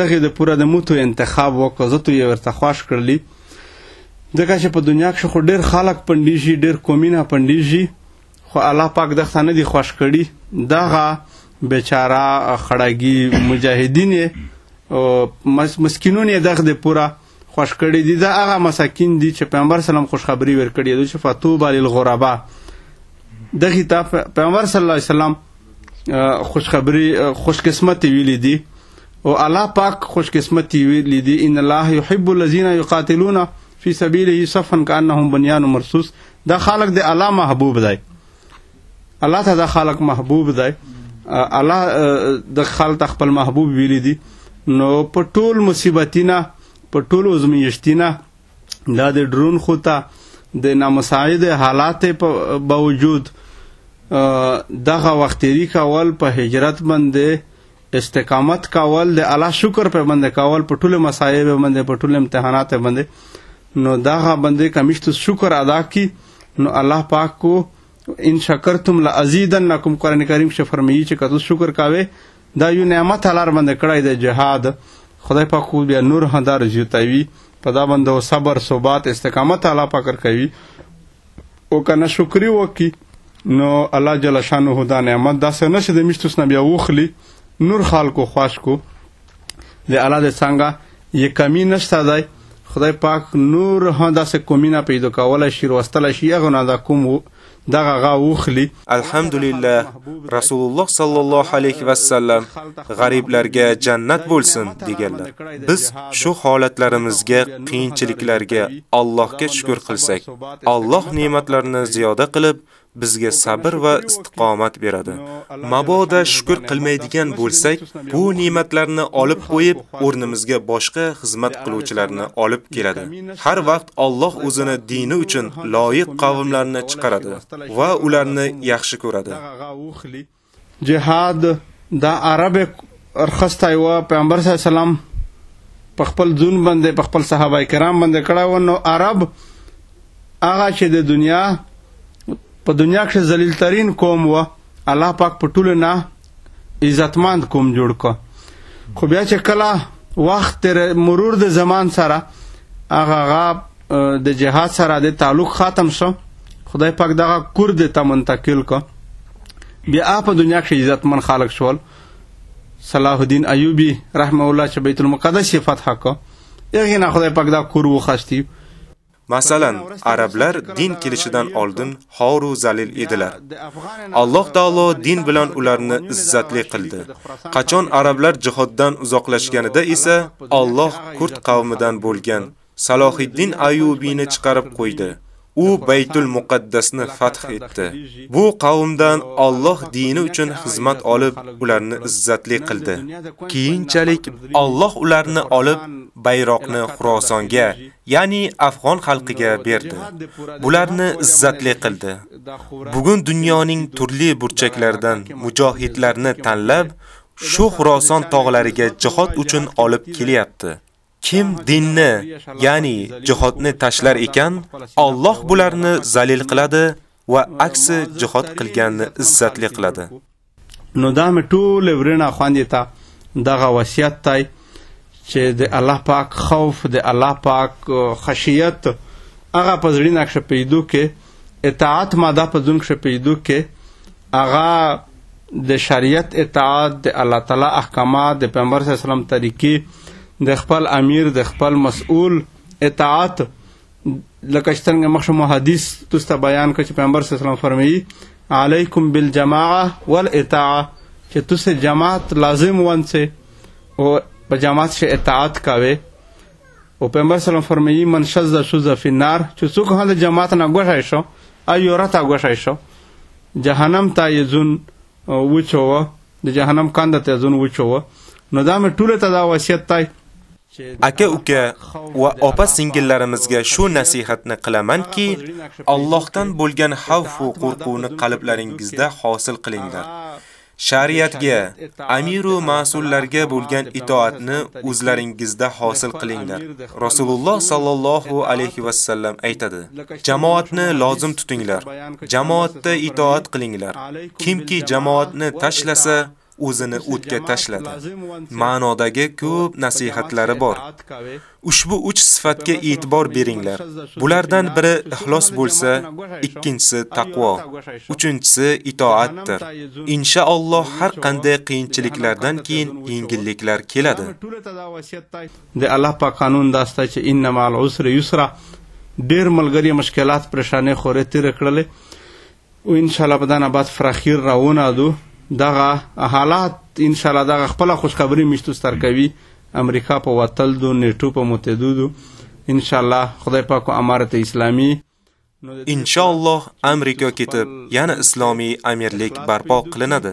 دغه د پوره د موتو انتخاب وکړ زه ته یې ورته خوښ کړلی ځکه چې په دنیا کې خو ډېر خلک پنډیږي ډېر قومونه پنډیږي خو الله پاک دغه نه دی خوښ کړي دغه بیچاره خړګي مجاهدین مسکینون یې دغه د پوره خوش کړي دي دا هغه مساکین دي چې پیغمبر سلام خوشخبری ورکړي دي چې فتوبه للغربا دغه ته پیغمبر صلی الله علیه وسلم خوشخبری خوش قسمت ویلي دي او الله پاک خوش قسمت ویلي دي. ان الله يحب الذين يقاتلون في سبيله صفا كانهم بنيان مرصوص. دا خالق د الله محبوب دی. الله ته دا خالق محبوب دی. الله د خالق خپل محبوب ویلي دي. نو په ټول مصیبتینه په ټولو زمیشتینه دا د ډرون خوته د نامساعد حالات په باوجود دغه وختری کول په هجرت باندې استقامت کول د الله شکر په باندې کول په ټولو مصايب باندې په ټولو امتحانات باندې نو دغه باندې کمیشت شکر ادا کی نو الله پاک کو ان شکرتم لازیدنکم. قران کریم کې فرمایي چې کله شکر کاوه دا یو نعمت الله باندې کړای د جهاد. خدای پاک خو بیا نور هندار زیاتوي په دا باندې صبر ثبات استقامت الله پاک کوي او کنه شکرې وکي نو الله جل شانه دا نعمت دا څه نشه د مشتوس نه بیا وخلی نور خلکو خوښ کو د الله د څنګه یې کمی نشته دی خدای پاک نور ها داسې کومینه پیدا کولای شي وستل شي هغه نه دا کوم دغه غا وخلی alhamdulillah rasululloh sollallohu alayhi vasallam g'ariblarga jannat bo'lsin deganlar biz shu holatlarimizga qiyinchiliklarga allohga shukur qilsak alloh ne'matlarini ziyoda qilib bizga sabr va istiqomat beradi mabodo shukur qilmaydigan bo'lsak bu ne'matlarni olib qo'yib o'rnimizga boshqa xizmat qiluvchilarni olib keladi har vaqt Alloh o'zini dini uchun loyiq qavmlarni chiqaradi va ularni yaxshi ko'radi jihad da arab ارخصتای و پیغمبر صلی الله علیه وسلم په خپل ځون باندې په خپل صحابه کرام باندې کړه و نو عرب هغه چې د دنیا په دنیا کې ذلیل ترین قوم و الله پاک په ټولو نه عزتمند قوم جوړ کو خو بیا چې کله وخت مرور د زمان سره هغه هغه د جهاد سره د تعلق ختم شو خدای پاک دغه کورد ته منتقل کو بیا په دنیا کې عزتمن خلق شول. صلاح الدین ایوبی رحمه الله چې بیت المقدس فتح کو یغه نه خدای پاک دا کور وخستی Masalan, arablar din kelishidan oldin xoru zalil edilar. Alloh taolo din bilan ularni izzatli qildi. Qachon arablar jihoddan uzoqlashganida esa Alloh kurd qavmidan bo'lgan Salohiddin Ayyubini chiqarib qo'ydi. U Baytul Muqaddasni fath etdi. Bu qavmdan Alloh dini uchun xizmat olib, ularni izzatli qildi. Keyinchalik Alloh ularni olib bayroqni Xurosonga, ya'ni afg'on xalqiga berdi. Bularni izzatli qildi. Bugun dunyoning turli burchaklaridan mujohidlarni tanlab, shu Xuroson tog'lariga jihod uchun olib kelyapti. Kim dinni, ya'ni jihodni tashlar ekan, Alloh bularni zalil qiladi va aksi jihod qilganni izzatli qiladi. نو دا مې ټول ورنه خواندې ته دغه وصیت دی چې د الله پاک خوف د الله پاک خشیت هغه زړه نقشه پیدو کې اطاعت ماده په ځون کې پیدو کې هغه د شریعت اطاعت د الله تعالی احکامات د پیغمبر صلی الله علیه وسلم طریقې د خپل امیر د خپل مسؤل اطاعت. لکه څنګه مخشم حدیث تاسو بیان کړ چې پیغمبر صلی الله علیه وسلم فرمایي علیکم بالجماعه والاطاعه چې تاسو جماعت لازم ونسه او په جماعت شي اطاعت کاوه او پیغمبر صلی الله علیه وسلم فرمایي من شذ شذ فی النار. چې څوک هغه جماعت نه غوښای شو ایو راته غوښای شو جهنم ته یزون وچو د جهنم کاند ته یزون وچو نو دا مې ټوله ته دا وصیت تای aka uka va opa singillarimizga shu nasihatni qilamanki Allohdan bo'lgan xavf va qo'rquvni qalblaringizda hosil qilinglar. Shariatga amiru mas'ullarga bo'lgan itoatni o'zlaringizda hosil qilinglar. Rasululloh sallallohu alayhi va sallam aytadi jamoatni lozim tutinglar. Jamoatda itoat qilinglar. Kimki jamoatni tashlasa o'zini o'tga tashladi. Ma'nodagi ko'p nasihatlari bor. Ushbu 3 sifatga e'tibor beringlar. Bulardan biri ixlos bo'lsa, ikkinchisi taqvo, uchinchisi itoatdir. Inshaalloh har qanday qiyinchiliklardan keyin yengilliklar keladi. د الله پاک قانون داسته چې ان مع العسر یسرا ډیر ملګری مشکلات پریشانې خورې تیر کړلې او ان شاء الله بدن بعد فراخیر راونه دو دغه حالات ان شاء الله دغه خپل خوشخبری مشتو ستر کوي. امریکا په وتل دو نیټو په متحدو ان شاء الله خدای پاک امارت اسلامی Inshaalloh Amerika ketib, yana islomiy amirlik barpo qilinadi.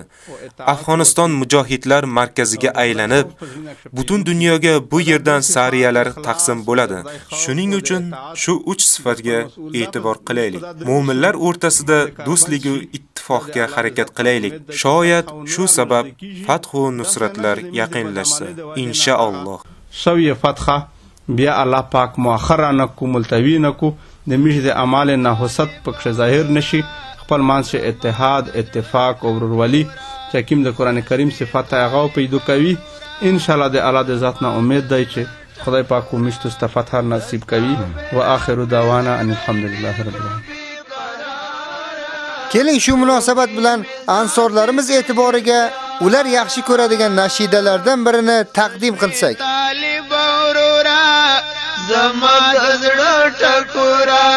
Afg'oniston mujohidlar markaziga aylanib, butun dunyoga bu yerdan sariyalar taqsim bo'ladi. Shuning uchun shu uch sifatga e'tibor qilaylik. Mu'minlar o'rtasida do'stlik va ittifoqga harakat qilaylik. Shoyat shu sabab fathu nusratlar yaqinlashsa, inshaalloh. Saviya fatha bi Allah pak muakhiranakum multawinakum د میش د اعمال نه حسد پکښ ظاهر نشي خپل مانس اتحاد اتفاق او ورورولي چې کوم د قران کریم صفات هغه پیدا کوي ان شاء الله د الله د ذات نه امید دی چې خدای پاک کومش تو فتح نصیب کوي و اخر دعوانا ان الحمد لله رب العالمین Keling shu munosabat bilan ansorlarimiz e'tiboriga ular yaxshi ko'radigan nashidalardan birini taqdim qilsak. زما د زړه ټکورا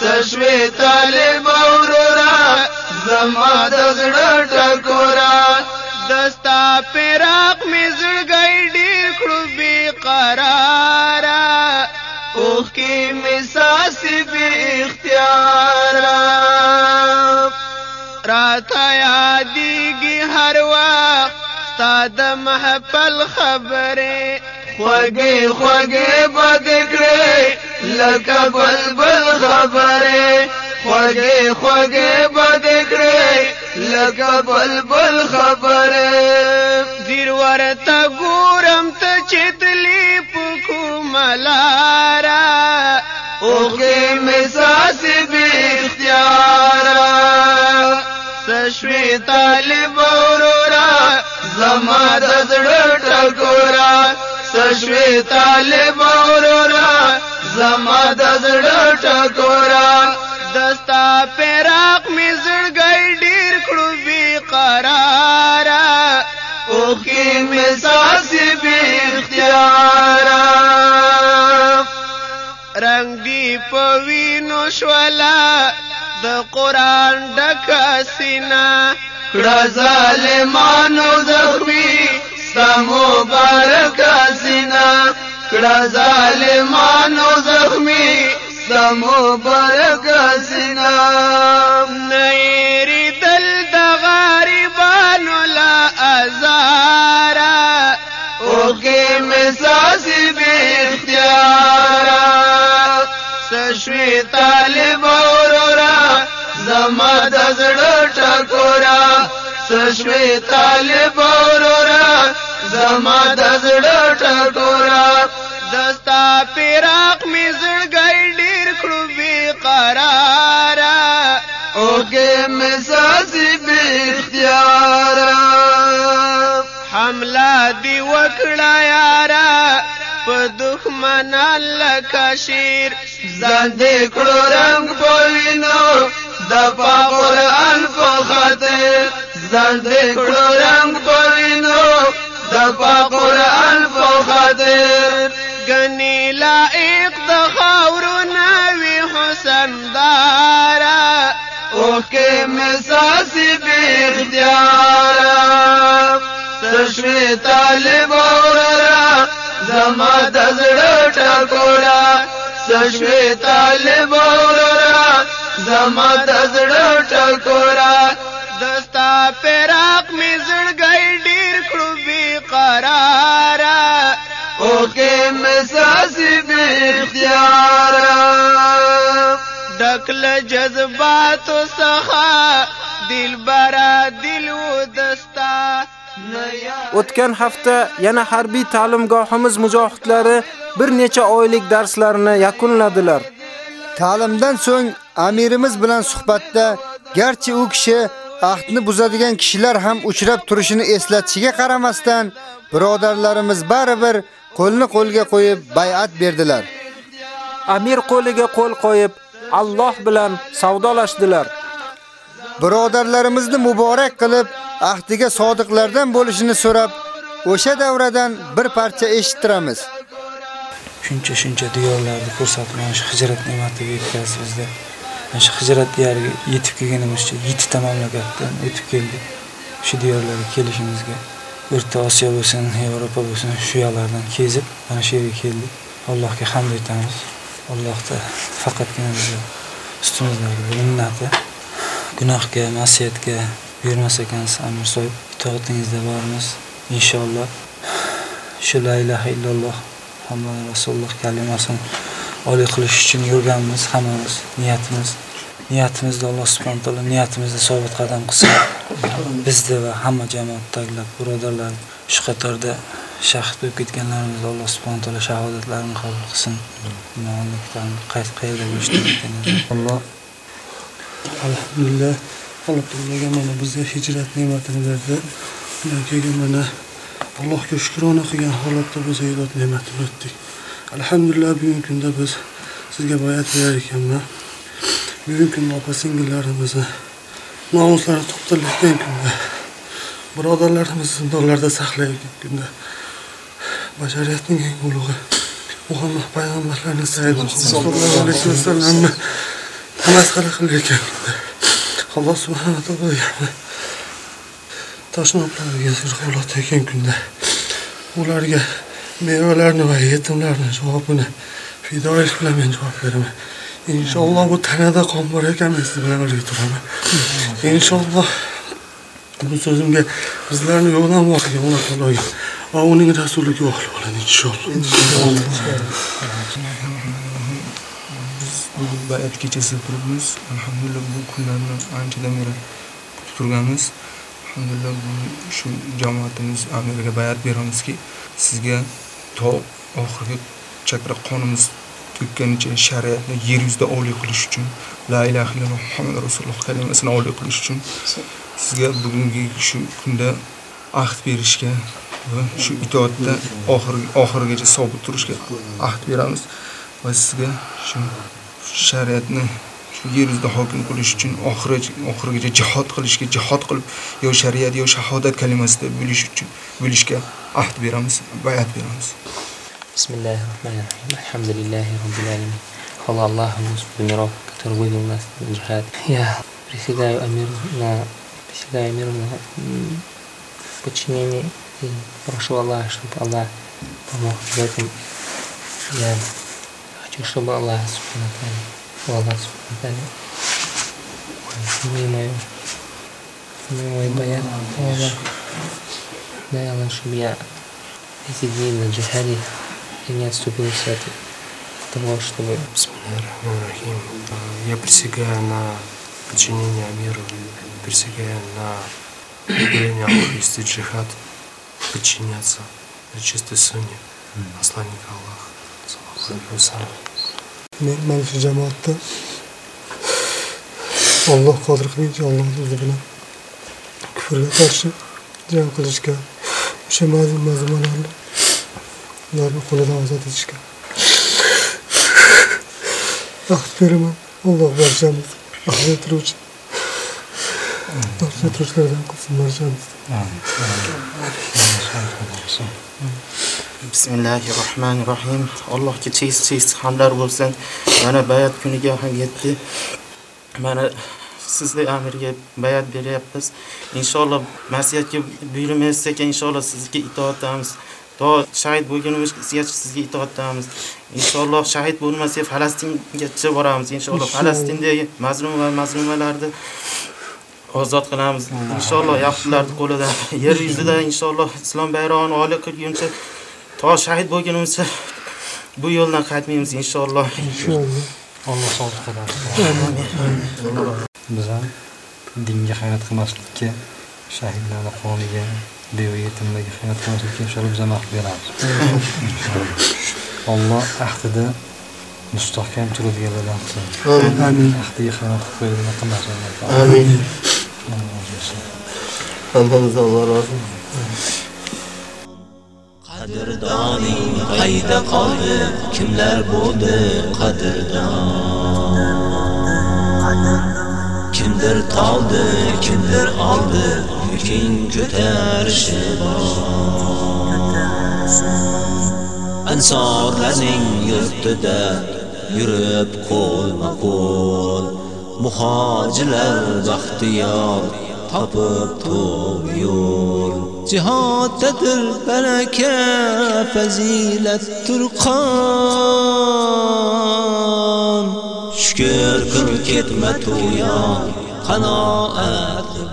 سشوي طالب اورورا زما د زړه ټکورا دستا پیراق می زړګي ډیر کړو بي قرارا اوخ کی می ساس بي اختیار راته یادېږي هر وخت ستا د محفل خبرې خوږې خوږې بد کړې لکه بلبل خبرې. خوږې خوږې بد کړې لکه بلبل خبرې. زیر ورته ګورم ته چتلی پکو ملارا اوږې مې ساسې بې اختیارا سشوي طالب اورورا زما د زړه ټکورا سشوي طالب اورورا زما د زړه ټکورا. دستا پیراق می زړګي ډیر کړو بي قرارا. او کې می ساس بي اختیارا. رنگ دی پوینو شولا د قران ډک سینا کړه ظالمانو زخمی سمو بارک سینا کړه ظالمانو زخمی سمو بارک سینا نيري دل د غریبانو لا ازارا اوګه مساسی به اختیارا سشوي طالب اورورا زما د زړه ټکورا سشوي طالب اورورا زما د زړه ټکورا دستا پیراق می زړګي ډیر کړو بي قرارا اوګه مساسی به اختیارا حمله دی وکړه یارا په دښمنان لکه شیر. دې کړو رنگ پوینو د قرآن په خاطر. دې کړو رنگ پوینو په قران په خاطر. غني لائق د خاور نوي حسن دارا. او کې مساس به اختیار تشوي طالب اورا زما د زړه ټکولا تشوي طالب اورا زما د زړه ټکولا دستا پیرا اوکه مساسی به اختیارا ډکل جذبات سخا دل برا دل و دستا O'tgan hafta yana harbiy ta'limgohimiz mujohidlari bir necha oylik darslarni yakunladilar. Ta'limdan so'ng amirimiz bilan suhbatda garchi u kishi ahdni buzadigan kishilar ham uchrab turishini eslatishiga qaramasdan, birodarlarimiz baribir qo'lni qo'lga qo'yib bay'at berdilar. Amir qo'liga qo'l qo'yib Alloh bilan savdolashdilar. Birodarlarimizni muborak qilib, ahdiga sodiqlardan bo'lishini so'rab, o'sha davradan bir parcha eshittiramiz. Shuncha shuncha diyorlarni shu hijrat ne'matiga yetkazdi bizda. Mana shu hijrat diyariga yetib kelganimizcha 7 ta mamlakatdan o'tib keldik. Shu diyorlarga kelishimizga O'rta Osiyo bo'lsin, Yevropa bo'lsin, shu yoqlardan kezib mana shu yerga keldik. Allohga hamd aytamiz. Allohda faqatgina bizni ustimizda minnati. Gunohga, ma'siyatga buyurmas ekansiz Amir so'yib, itoatingizda bormiz. Inshaalloh shu la ilaha illalloh Muhammad Rasululloh kalimasini oliy qilish uchun yurganmiz hammamiz niyatimiz. Niyatimizda Alloh subhanahu taolo niyatimizda sobit qadam qilsin. Bizni va hamma jamoatdagilar, birodarlar shu qatorda shahid bo'lib ketganlarimizni Alloh subhanahu taolo shahodatlarini qabul qilsin. Qayt qayerda bo'lishdi Alloh alhamdulillah Alloh taologa mana bizga hijrat ne'matini berdi. Undan keyin mana Allohga shukrona qilgan holatda biz hijrat ne'matini o'tdik. alhamdulillah bugungi kunda biz sizga bayat berar ekanman bugungi kunda opa singillarimizni nomuslari toptirilayotgan kunda birodarlarimiz zindonlarda saqlayotgan kunda bashariyatning eng ulug'i muhammad payg'ambarlarning sayyidi sallallohu alayhi vasallamni masxara qilayotgan kunda. Alloh subhanahu taolo toshnoqlarga sirg'olatayotgan kunda ularga mevalarni va yetimlarni javobini fidoyilik bilan men javob beraman inshaalloh bu tanada qon bor ekan men siz bilan birga turaman inshaalloh bu so'zimga bizlarni yo'qdan bor qilgan alloh taologa va uning rasuli guvohlik bo'ladi inshaalloh biz bugun bayat kechasida turibmiz alhamdulillah bu kunlarni anchadan beri kutib turganmiz alhamdulillah shu jamoatimiz amirga bayat beramizki sizga to oxirgi chakra qonimiz to'kkanicha shariatni yer yuzida oliy qilish uchun la ilaha illalloh muhammad rasululloh kalimasini oliy qilish uchun sizga bugungi shu kunda ahd berishga va shu itoatda oxirigacha sobit turishga ahd beramiz va sizga shu shariatni shu yer yuzida hokim qilish uchun oxirigacha jihod qilishga jihod qilib yo shariat yo shahodat kalimasida bo'lish uchun bo'lishga ahd beramiz bayat beramiz. Bismillahirrahmanirrahim. Alhamdulillahi Rabbil alamin. Хвала Аллаху, Господу миров, который вывел нас на джихад. Я присягаю Амиру на присягаю Амиру на м, подчинение и прошу Аллаха, чтобы Аллах помог в этом. Я хочу, чтобы Аллах Субхану ва Тааля, Аллах Субхану ва Тааля, прими мою, прими мой баян, О Аллах. Дай Аллах, чтобы я эти дни на джихаде и не отступился от того, чтобы. Я присягаю на подчинение Амиру, присягаю на явление Аллаха джихад, подчиняться на чистой сунне посланника Аллаха. men mana shu jamoatda olloh qodir qilguncha ollohni o'zi bilan kufrga qarshi jang qilishga o'sha ularni qo'lidan ozod etishga baxt beraman alloh barchamiz ahd ettiruvchi qilsin barchamizni bismillahi rohmanir rohim allohga cheksiz cheksiz hamdlar bo'lsin. Mana bayat kuniga ham yetdi. Mana sizni amirga bayat beryapmiz. Inshaalloh masiyatga buyurmaysiz ekan. Inshaalloh sizga itoatdamiz to shahid bo'lgunimizgacha sizga itoatdamiz inshaalloh shahid bo'lmasak falastingacha boramiz inshaalloh falastindagi mazlum va mazlumalarni ozod qilamiz inshaalloh yahudlarni qo'lidan yer yuzida inshaalloh islom bayrog'ini oliy qilguncha to shahid bo'lgunimizcha bu yo'ldan qaytmaymiz inshaalloh Alloh sobit Biz ham dinga xiyonat qilmaslikka, shahidlarning qoniga, beva yetimlarga xiyonat qilmaslikka inshaalloh biz ham ahd beramiz. Alloh ahdida mustahkam turadiganlardan qilsin. Amin. Ahdiga xiyonat qilib qo'yadigan qilmasin. Amin. Hammamizdan alloh rozi qadrdoning qayda qoldi kimlar bo'ldi qadrdon kimdir toldi kimdir oldi yuking ko'tarishi ansorlarning yurtida yurib qo'lma qo'l. Muhojirlar baxtiyor topib to'g'ri yo'l. Jihoddadir baraka fazilat turqon shukr qil ketma to'yon qanoatli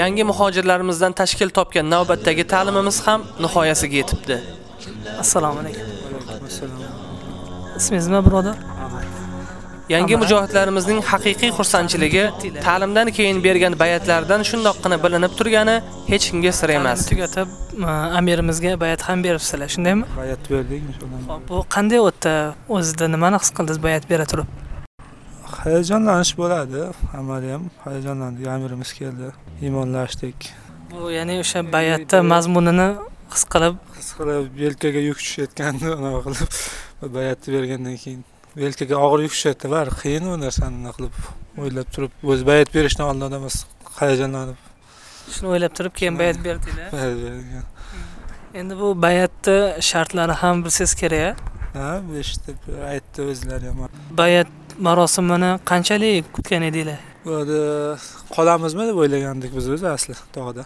Yangi muhojirlarimizdan tashkil topgan navbatdagi ta'limimiz ham nihoyasiga yetibdi. Assalomu alaykum. Ismingiz nima birodar? Yangi mujohidlarimizning haqiqiy xursandchiligi ta'limdan keyin bergan bayatlardan shundoqqina bilinib turgani hech kimga sir emas. Tugatib, amirimizga bayat ham beribsizlar, shundaymi? Bayat berdik inshaalloh. Bu qanday o'tdi? O'zida nimani his qildingiz bayat bera turib? Hayajonlanish bo'ladi, hamma ham hayajonlandik. Amirimiz keldi, iymonlashdik. Bu ya'ni o'sha bayatda mazmunini his qilib his qilib yelkaga yuk tushayotgandi unaqa qilib bayatni bergandan keyin yelkaga og'ir yuk tushyapti baribir qiyin u narsani nima qilib o'ylab turib o'zi bayat berishdan oldin odam hayajonlanib shuni o'ylab turib keyin bayat berdinglar bayat endi bu bayatni shartlari ham bilsangiz kerak ha eshitib aytdi o'zlari ham bayat marosimini qanchalik kutgan edinglar? Bu yerda qolamizmi deb o'ylagandik biz o'zi asli tog'da.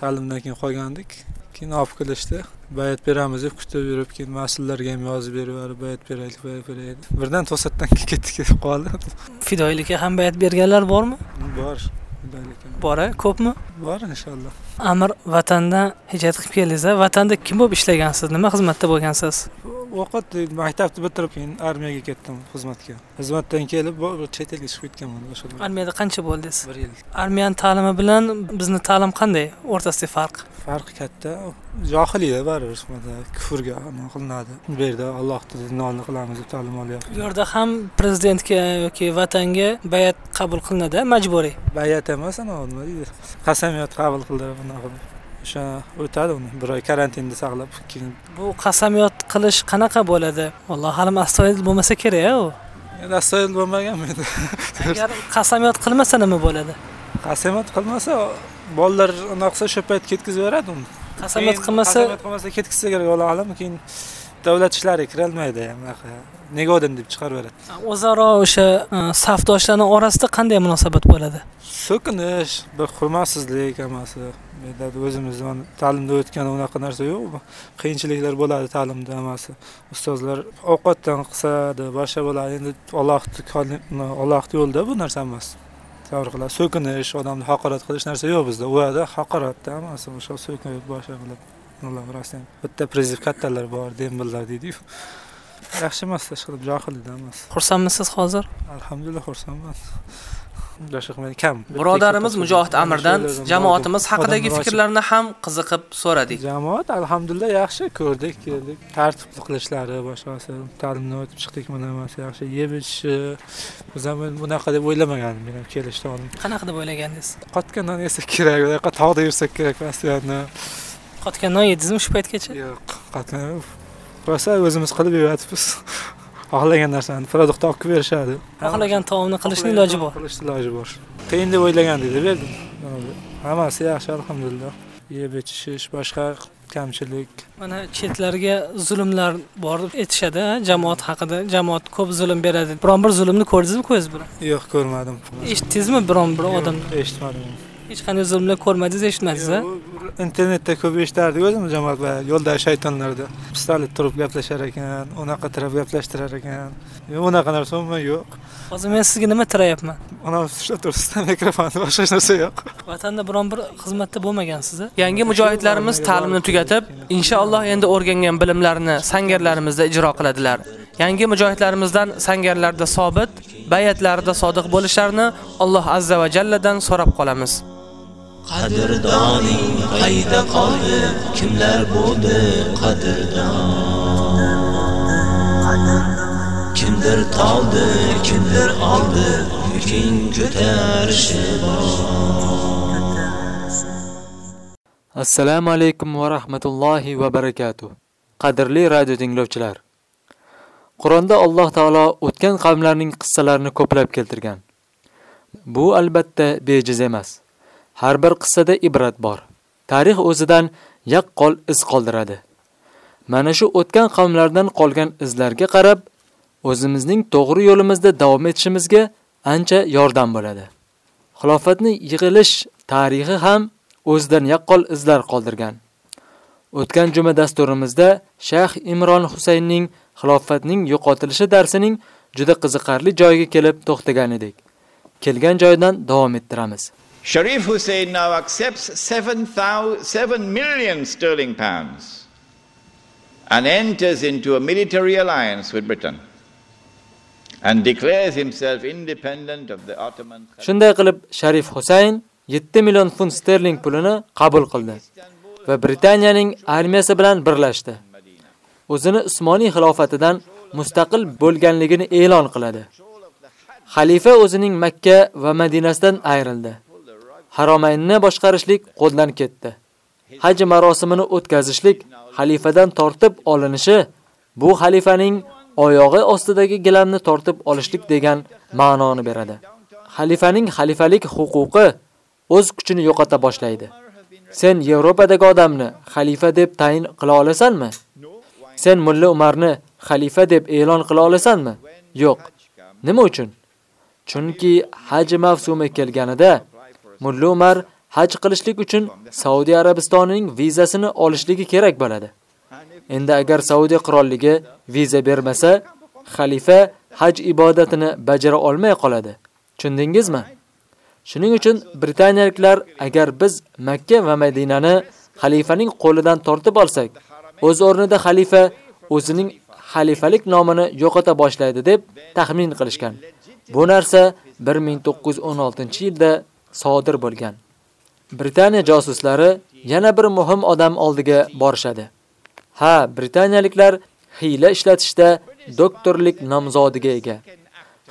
Ta'limdan keyin qolgandik keyin olib kelishdi. Bayat beramiz deb kutib yurib keyin mas'ullarga ham yozib berib bayat beraylik bayat beraylik. Birdan to'satdan ketdik ketib qoldi. Fidoyilikka ham bayat berganlar bormi? Bor bor ko'pmi? Bor inshaalloh amir vatandan hijrat qilib keldingiz vatanda kim bo'lib ishlagansiz? Nima xizmatda bo'lgansiz? O'qib maktabni bitirib keyin armiyaga ketdim xizmatga. Xizmatdan kelib chet elga chiqib ketganman o'sha armiyada qancha bo'ldingiz? Bir yil armiyani ta'limi bilan bizni ta'lim qanday? O'rtasidagi farq? Farqi katta. Johiliyda baribir kufrga nima qilinadi. Bu yerda allohni dinini qilamiz deb ta'lim olyapti. Bu yerda ham prezidentga yoki vatanga bayat qabul qilinadi majburiy. Bayat emas anavi nima deydi qasamyod qabul qildilar bunaqa o'sha o'tadi uni. Bir oy karantinda saqlab keyin. Bu qasamyod qilish qanaqa bo'ladi? Alloh halim astoydil bo'lmasa kerak u? Endi astoydil bo'lmaganmi endi agar qasamyod qilmasa nima bo'ladi? Qasamyod qilmasa bolalar unaqa qilsa o'sha payt ketkazib yuboradi uni. Qasamyod qilmasa qasamyod qilmasa ketkazsa kerak alloh alam keyin davlat ishlariga kirolmaydi bunaqa negodin deb chiqarib yuboradi o'zaro o'sha safdoshlarni orasida qanday munosabat bo'ladi? So'kinish bir hurmatsizlik hammasi. O'zimizni ta'limda o'tgan unaqa narsa yo'q qiyinchiliklar bo'ladi ta'limda hammasi. Ustozlar ovqatdan qisadi boshqa bo'ladi. Endi allohni allohni yo'lida bu narsa emas sabr qiladi. So'kinish odamni haqorat qilish narsa yo'q bizda. U yerda haqoratda hammasi o'sha so'kinib boshqa qilib rostdan bitta prezident kattalar bor dembillar deydiyu. Yaxshi emas qilib johillikda emas xursandmisiz hozir? Alhamdulillah xursandman. Kam. Birodarimiz mujohid amirdan jamoatimiz haqidagi fikrlarini ham qiziqib so'radik. Jamoat alhamdulillah yaxshi. Ko'rdik keldik. Tartibli qilishlari boshqasi ta'limdan o'tib chiqdik mana emas yaxshi. Yeb ichishi biz ham bunaqa deb o'ylamagandim men ham oldin. Qanaqa deb o'ylagandingiz qotgan non yesak kerak buyoqqa tog'da yursak kerak postoyanно qotgan non yedingizmi shu paytgacha? Yo'q qotgan rosa o'zimiz qilib yeyapmiz xohlagan narsani. Produkt olib kelib berishadi. Xohlagan taomni qilishni iloji bor. qilishni iloji bor. Qiyin deb o'ylagandik deb berdim hammasi yaxshi alhamdulillah. Yeb ichish boshqa kamchilik. Mana chetlarga zulmlar bor deb aytishadi jamoat haqida. Jamoat ko'p zulm beradi. Biron bir zulmni ko'rdingizmi ko'zingiz bilan? Yo'q ko'rmadim. Eshitdingizmi biron bir odam eshitmadim hech qanday zulmlar ko'rmadingiz eshitmadingiz internetda ko'p eshitardik o'zimiz jamoat bilan yo'ldagi shaytonlarda. Pistolet turib gaplashar ekan unaqa tirab gaplashtirar ekan. Unaqa narsa umuman yo'q. Hozir men sizga nima tirayapman? Mana ushlab turibsizda mikrofonni boshqa hech narsa yo'q. Vatanda biron bir xizmatda bo'lmagansiz yangi mujohidlarimiz ta'limni tugatib inshaalloh endi o'rgangan bilimlarini sangarlarimizda ijro qiladilar. Yangi mujohidlarimizdan sangarlarda sobit bayatlarida sodiq bo'lishlarini Alloh azza va jalladan so'rab qolamiz qadrdoning qayda qoldi? Kimlar bo'ldi qadrdon? Kimdir toldi kimdir oldi yuking ko'tarishi bor. Assalomu alaykum va rahmatullohi va barakatuh. Qadrli radio tinglovchilar. Qur'onda Alloh taolo o'tgan qavmlarning qissalarini ko'plab keltirgan. Bu albatta bejiz emas. Har bir qissada ibrat bor. Tarix o'zidan yaqqol iz qoldiradi. Mana shu o'tgan qavmlardan qolgan izlarga qarab, o'zimizning to'g'ri yo'limizda davom etishimizga ancha yordam bo'ladi. Xilofatni yig'ilish tarixi ham o'zidan yaqqol izlar qoldirgan. O'tgan juma dasturimizda Shayx Imron Husaynning xilofatning yo'qotilishi darsining juda qiziqarli joyiga kelib to'xtagan edik. Kelgan joydan davom ettiramiz. Sharif Hussein now accepts 7 million sterling pounds and enters into a military alliance with Britain and declares himself independent of the Ottoman Shunday qilib Sharif Husayn 7 million funt sterling pulini qabul qildi va Britaniyaning armiyasi bilan birlashdi. o'zini Usmoniy xilofatidan mustaqil bo'lganligini e'lon qiladi. Xalifa o'zining Makka va Madinasidan ayrildi. Haromaynni boshqarishlik qo'ldan ketdi. haj marosimini o'tkazishlik xalifadan tortib olinishi bu xalifaning oyog'i ostidagi gilamni tortib olishlik degan ma'noni beradi. Xalifaning xalifalik huquqi o'z kuchini yo'qota boshlaydi. Sen Yevropadagi odamni xalifa deb tayin qila olasanmi? Sen Mulla Umarni xalifa deb e'lon qila olasanmi? Yo'q. Nima uchun? Chunki haj mavsumi kelganida Mulla Umar haj qilishlik uchun Saudiya Arabistonining vizasini olishligi kerak bo'ladi. Endi agar Saudiya qirolligi viza bermasa, xalifa haj ibodatini bajara olmay qoladi. Tushundingizmi? Shuning uchun britaniyaliklar agar biz Makka va Madinani xalifaning qo'lidan tortib olsak, o'z o'rnida xalifa o'zining xalifalik nomini yo'qota boshlaydi deb taxmin qilishgan. Bu narsa 1916-yilda sodir bo'lgan. Britaniya josuslari yana bir muhim odam oldiga borishadi. Ha, britaniyaliklar hiyla ishlatishda doktorlik nomzodiga ega.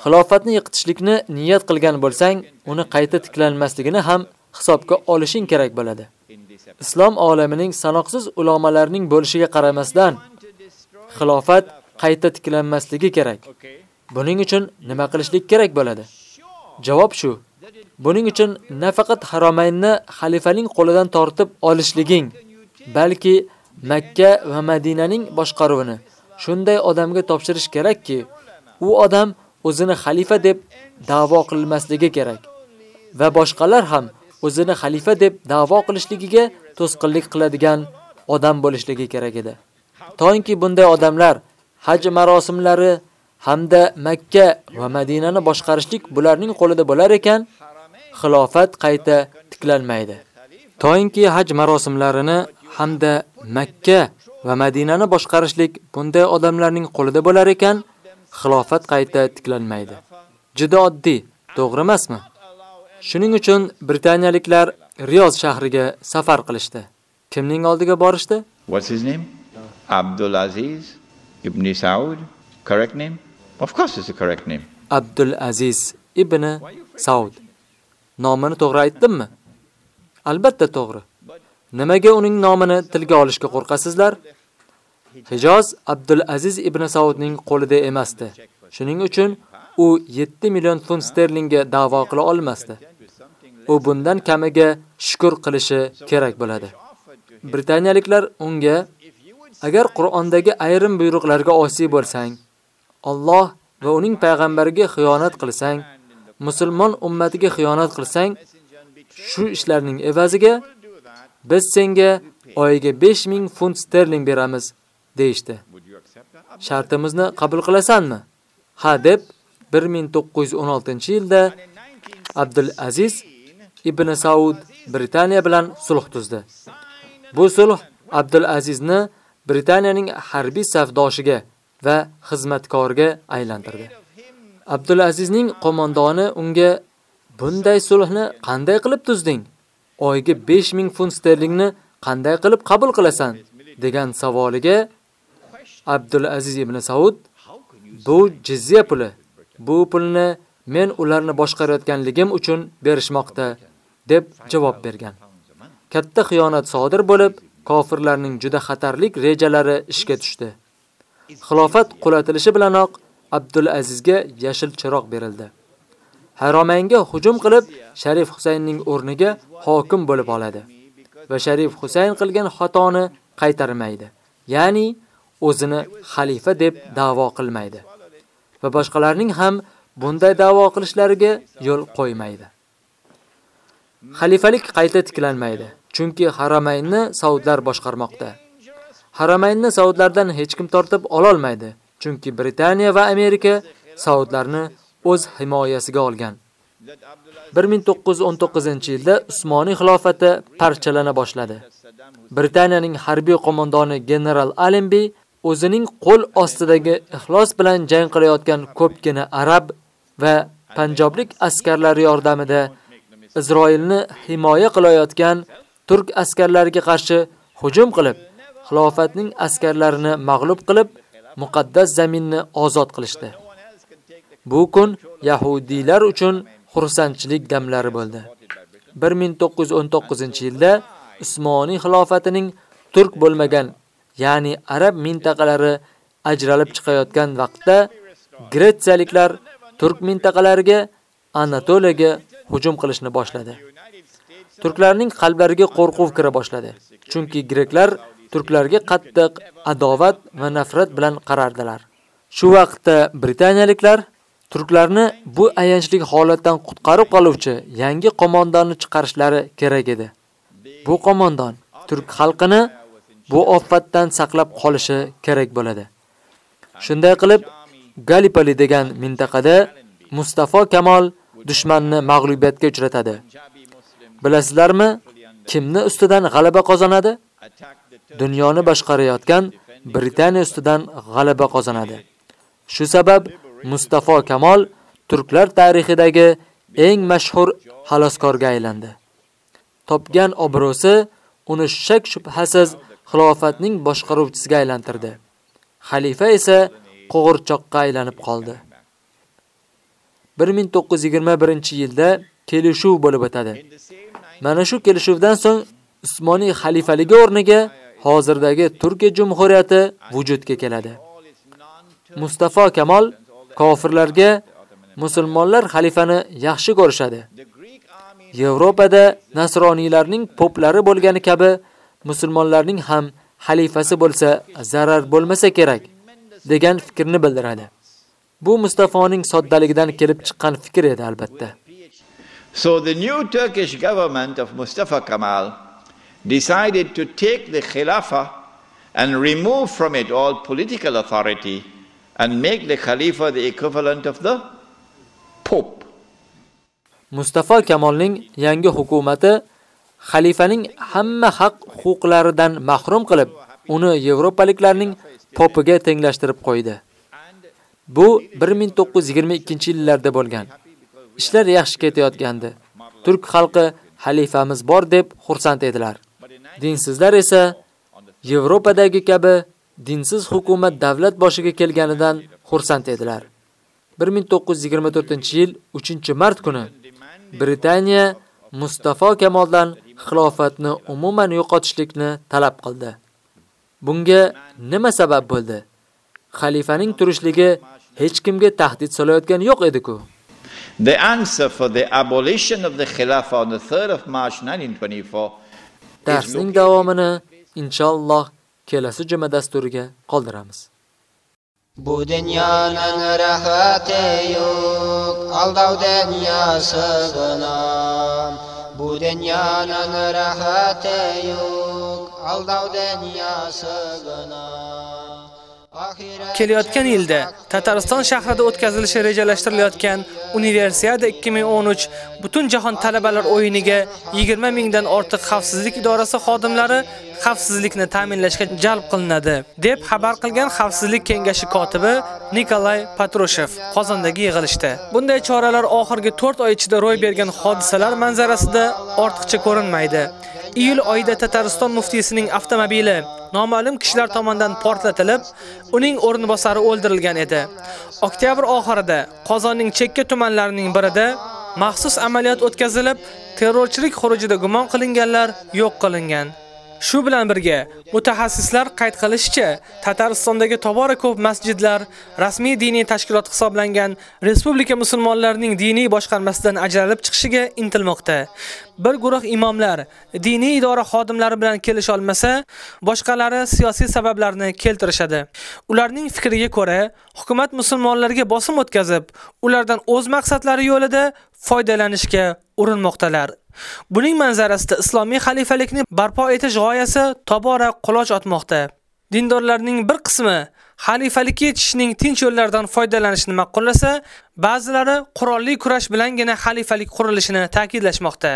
Xilofatni yiqitishlikni niyat qilgan bo'lsang, uni qayta tiklanmasligini ham hisobga olishing kerak bo'ladi. Islom olamining sanoqsiz ulamolarning bo'lishiga qaramasdan xilofat qayta tiklanmasligi kerak. Buning uchun nima qilishlik kerak bo'ladi? Javob shu. Buning uchun nafaqat Haromaynni xalifaning qo'lidan tortib olishliging, balki Makka va Madinaning boshqaruvini shunday odamga topshirish kerakki, u odam o'zini xalifa deb da'vo qilmasligi kerak va boshqalar ham o'zini xalifa deb da'vo qilishligiga to'sqinlik qiladigan odam bo'lishligi kerak edi. To'yinki bunday odamlar haj marosimlari hamda Makka va Madinani boshqarishlik bularning qo'lida bo'lar ekan, xilofat qayta tiklanmaydi. To'yinki haj marosimlarini hamda Makka va Madinani boshqarishlik bunday odamlarning qo'lida bo'lar ekan, xilofat qayta tiklanmaydi. Juda oddiy, to'g'ri emasmi? Shuning uchun britaniyaliklar Riyoz shahriga safar qilishdi. Kimning oldiga borishdi? What's his name? Abdul Aziz ibn Saud. Correct name? Of course it's a correct name. Abdul Aziz ibn Saud. Nomini to'g'ri aytdimmi? Albatta to'g'ri. Nimaga uning nomini tilga olishga qo'rqasizlar? Hijoz Abdul Aziz ibn Saudning qo'lida emasdi. Shuning uchun u 7 million funt sterlingga da'vo qila olmasdi. U bundan kamiga shukr qilishi kerak bo'ladi. Britaniyaliklar unga agar Qur'ondagi ayrim buyruqlarga osiy bo'lsang, Alloh va uning payg'ambariga xiyonat qilsang, musulmon ummatiga xiyonat qilsang, shu ishlarning evaziga biz senga oyiga 5000 funt sterling beramiz deyshti. Shartimizni qabul qilasanmi? Ha deb 1916-yilda Abdul Aziz ibn Saud Britaniya bilan sulh tuzdi. Bu sulh Abdul Azizni Britaniyaning harbiy safdoshiga va xizmatkorga aylantirdi. Abdul Azizning qo'mondoni unga bunday sulhni qanday qilib tuzding? Oyga 5000 funt sterlingni qanday qilib qabul qilasan? degan savoliga Abdul Aziz ibn Saud bu jizya puli. Bu pulni men ularni boshqarayotganligim uchun berishmoqda deb javob bergan. Katta xiyonat sodir bo'lib, kofirlarning juda xatarlik rejalari ishga tushdi. Xilofat qulatilishi bilanoq Abdul Azizga yashil chiroq berildi. Haromaynga hujum qilib, Sharif Husaynning o'rniga hokim bo'lib oladi va Sharif Husayn qilgan xatoni qaytarmaydi. Ya'ni o'zini xalifa deb da'vo qilmaydi va boshqalarning ham bunday da'vo qilishlariga yo'l qo'ymaydi. Xalifalik qayta tiklanmaydi, chunki Haramaynni Saudlar boshqarmoqda. Haramaynni Saudlardan hech kim tortib ola olmaydi, chunki Britaniya va Amerika Saudlarni o'z himoyasiga olgan. 1919-yilda Usmoniy xilofati parchalana boshladi. Britaniyaning harbiy qo'mondoni general Allenby o'zining qo'l ostidagi ixlos bilan jang qilayotgan ko'pgina arab va panjoblik askarlari yordamida Isroilni himoya qilayotgan turk askarlariga qarshi hujum qilib, xilofatning askarlarini mag'lub qilib, muqaddas zaminni ozod qilishdi. Bu kun yahudiylar uchun xursandchilik damlari bo'ldi. 1919-yilda Usmoniy xilofatining turk bo'lmagan, ya'ni arab mintaqalari ajralib chiqayotgan vaqtda Gretsiyaliklar turk mintaqalariga Anatoliyaga hujum qilishni boshladi. Turklarning qalblariga qo'rquv kira boshladi. Chunki greklar turklarga qattiq adovat va nafrat bilan qarardilar. Shu vaqtda britaniyaliklar turklarni bu ayanchli holatdan qutqarib qoluvchi yangi qo'mondonni chiqarishlari kerak edi. Bu qo'mondon turk xalqini bu ofatdan saqlab qolishi kerak bo'ladi. Shunday qilib, Gallipoli degan mintaqada Mustafa Kamol dushmanni mag'lubiyatga uchratadi. Bilasizlarmi, kimni ustidan g'alaba qozonadi? Dunyoni boshqarayotgan Britaniya ustidan g'alaba qozonadi. Shu sabab Mustafa Kamol turklar tarixidagi eng mashhur xaloskorga aylandi. Topgan obro'si uni shak shubhasiz xilofatning boshqaruvchisiga aylantirdi. Xalifa esa qo'g'irchoqqa aylanib qoldi. 1921-yilda kelishuv bo'lib o'tadi. Mana shu kelishuvdan so'ng Usmoniy xalifaligi o'rniga hozirdagi Turkiya Jumhuriyati vujudga keladi. Mustafa Kemal kofirlarga musulmonlar xalifani yaxshi ko'rishadi. Yevropada nasroniylarning poplari bo'lgani kabi musulmonlarning ham xalifasi bo'lsa zarar bo'lmasa kerak degan fikrni bildiradi. Bu Mustafoning soddaligidan kelib chiqqan fikr edi albatta. So the new Turkish government of Mustafa Kemal decided to take the Khilafah and remove from it all political authority and make the Khalifa the equivalent of the Pope. Mustafa Kamolning yangi hukumati xalifaning hamma haq huquqlaridan mahrum qilib, uni yevropaliklarning popiga tenglashtirib qo'ydi. Bu 1922-yillarda bo'lgan. Ishlar yaxshi ketayotgandi. Turk xalqi xalifamiz bor deb xursand edilar. Dinsizlar esa Yevropadagi kabi dinsiz hukumat davlat boshiga kelganidan xursand edilar. 1924-yil 3-mart kuni Britaniya Mustafa Kamoldan xilofatni umuman yo'qotishlikni talab qildi. Bunga nima sabab bo'ldi? Xalifaning turishligi hech kimga tahdid solayotgani yo'q edi-ku. The answer for the abolition of the Khilafah on the 3rd of March 1924 Darsning davomini inshaalloh kelasi juma dasturiga qoldiramiz. Bu dunyoning rahati yo'q, aldov dunyosi gunoh. Bu dunyoning rahati yo'q, aldov dunyosi gunoh. Kelayotgan yilda Tatariston shahrida o'tkazilishi rejalashtirilayotgan Universiada 2013 butun jahon talabalar o'yiniga 20 mingdan ortiq xavfsizlik idorasi xodimlari xavfsizlikni ta'minlashga jalb qilinadi, deb xabar qilgan Xavfsizlik kengashi kotibi Nikolay Patrushev Qozondagi yig'ilishda. Bunday choralar oxirgi 4 oy ichida ro'y bergan hodisalar manzarasida ortiqcha ko'rinmaydi. Iyul oyida Tatariston muftiysining avtomobili noma'lum kishilar tomonidan portlatilib, uning o'rinbosari o'ldirilgan edi. Oktyabr oxirida Qozonning chekka tumanlarining birida maxsus amaliyot o'tkazilib, terrorchilik xurujida gumon qilinganlar yo'q qilingan. Shu bilan birga mutaxassislar qayd qilishicha, Tataristondagi tobora ko'p masjidlar rasmiy diniy tashkilot hisoblangan Respublika musulmonlarining diniy boshqarmasidan ajralib chiqishiga intilmoqda. Bir guruh imomlar diniy idora xodimlari bilan kelisha olmasa, boshqalari siyosiy sabablarni keltirishadi. Ularning fikriga ko'ra, hukumat musulmonlarga bosim o'tkazib, ulardan o'z maqsadlari yo'lida foydalanishga urinmoqdalar. Buning manzarasida islomiy xalifalikni barpo etish g'oyasi tobora quloch otmoqda. Dindorlarning bir qismi xalifalikka yetishning tinch yo'llardan foydalanishni ma'qullasa, ba'zilari qurolli kurash bilangina xalifalik qurilishini ta'kidlashmoqda.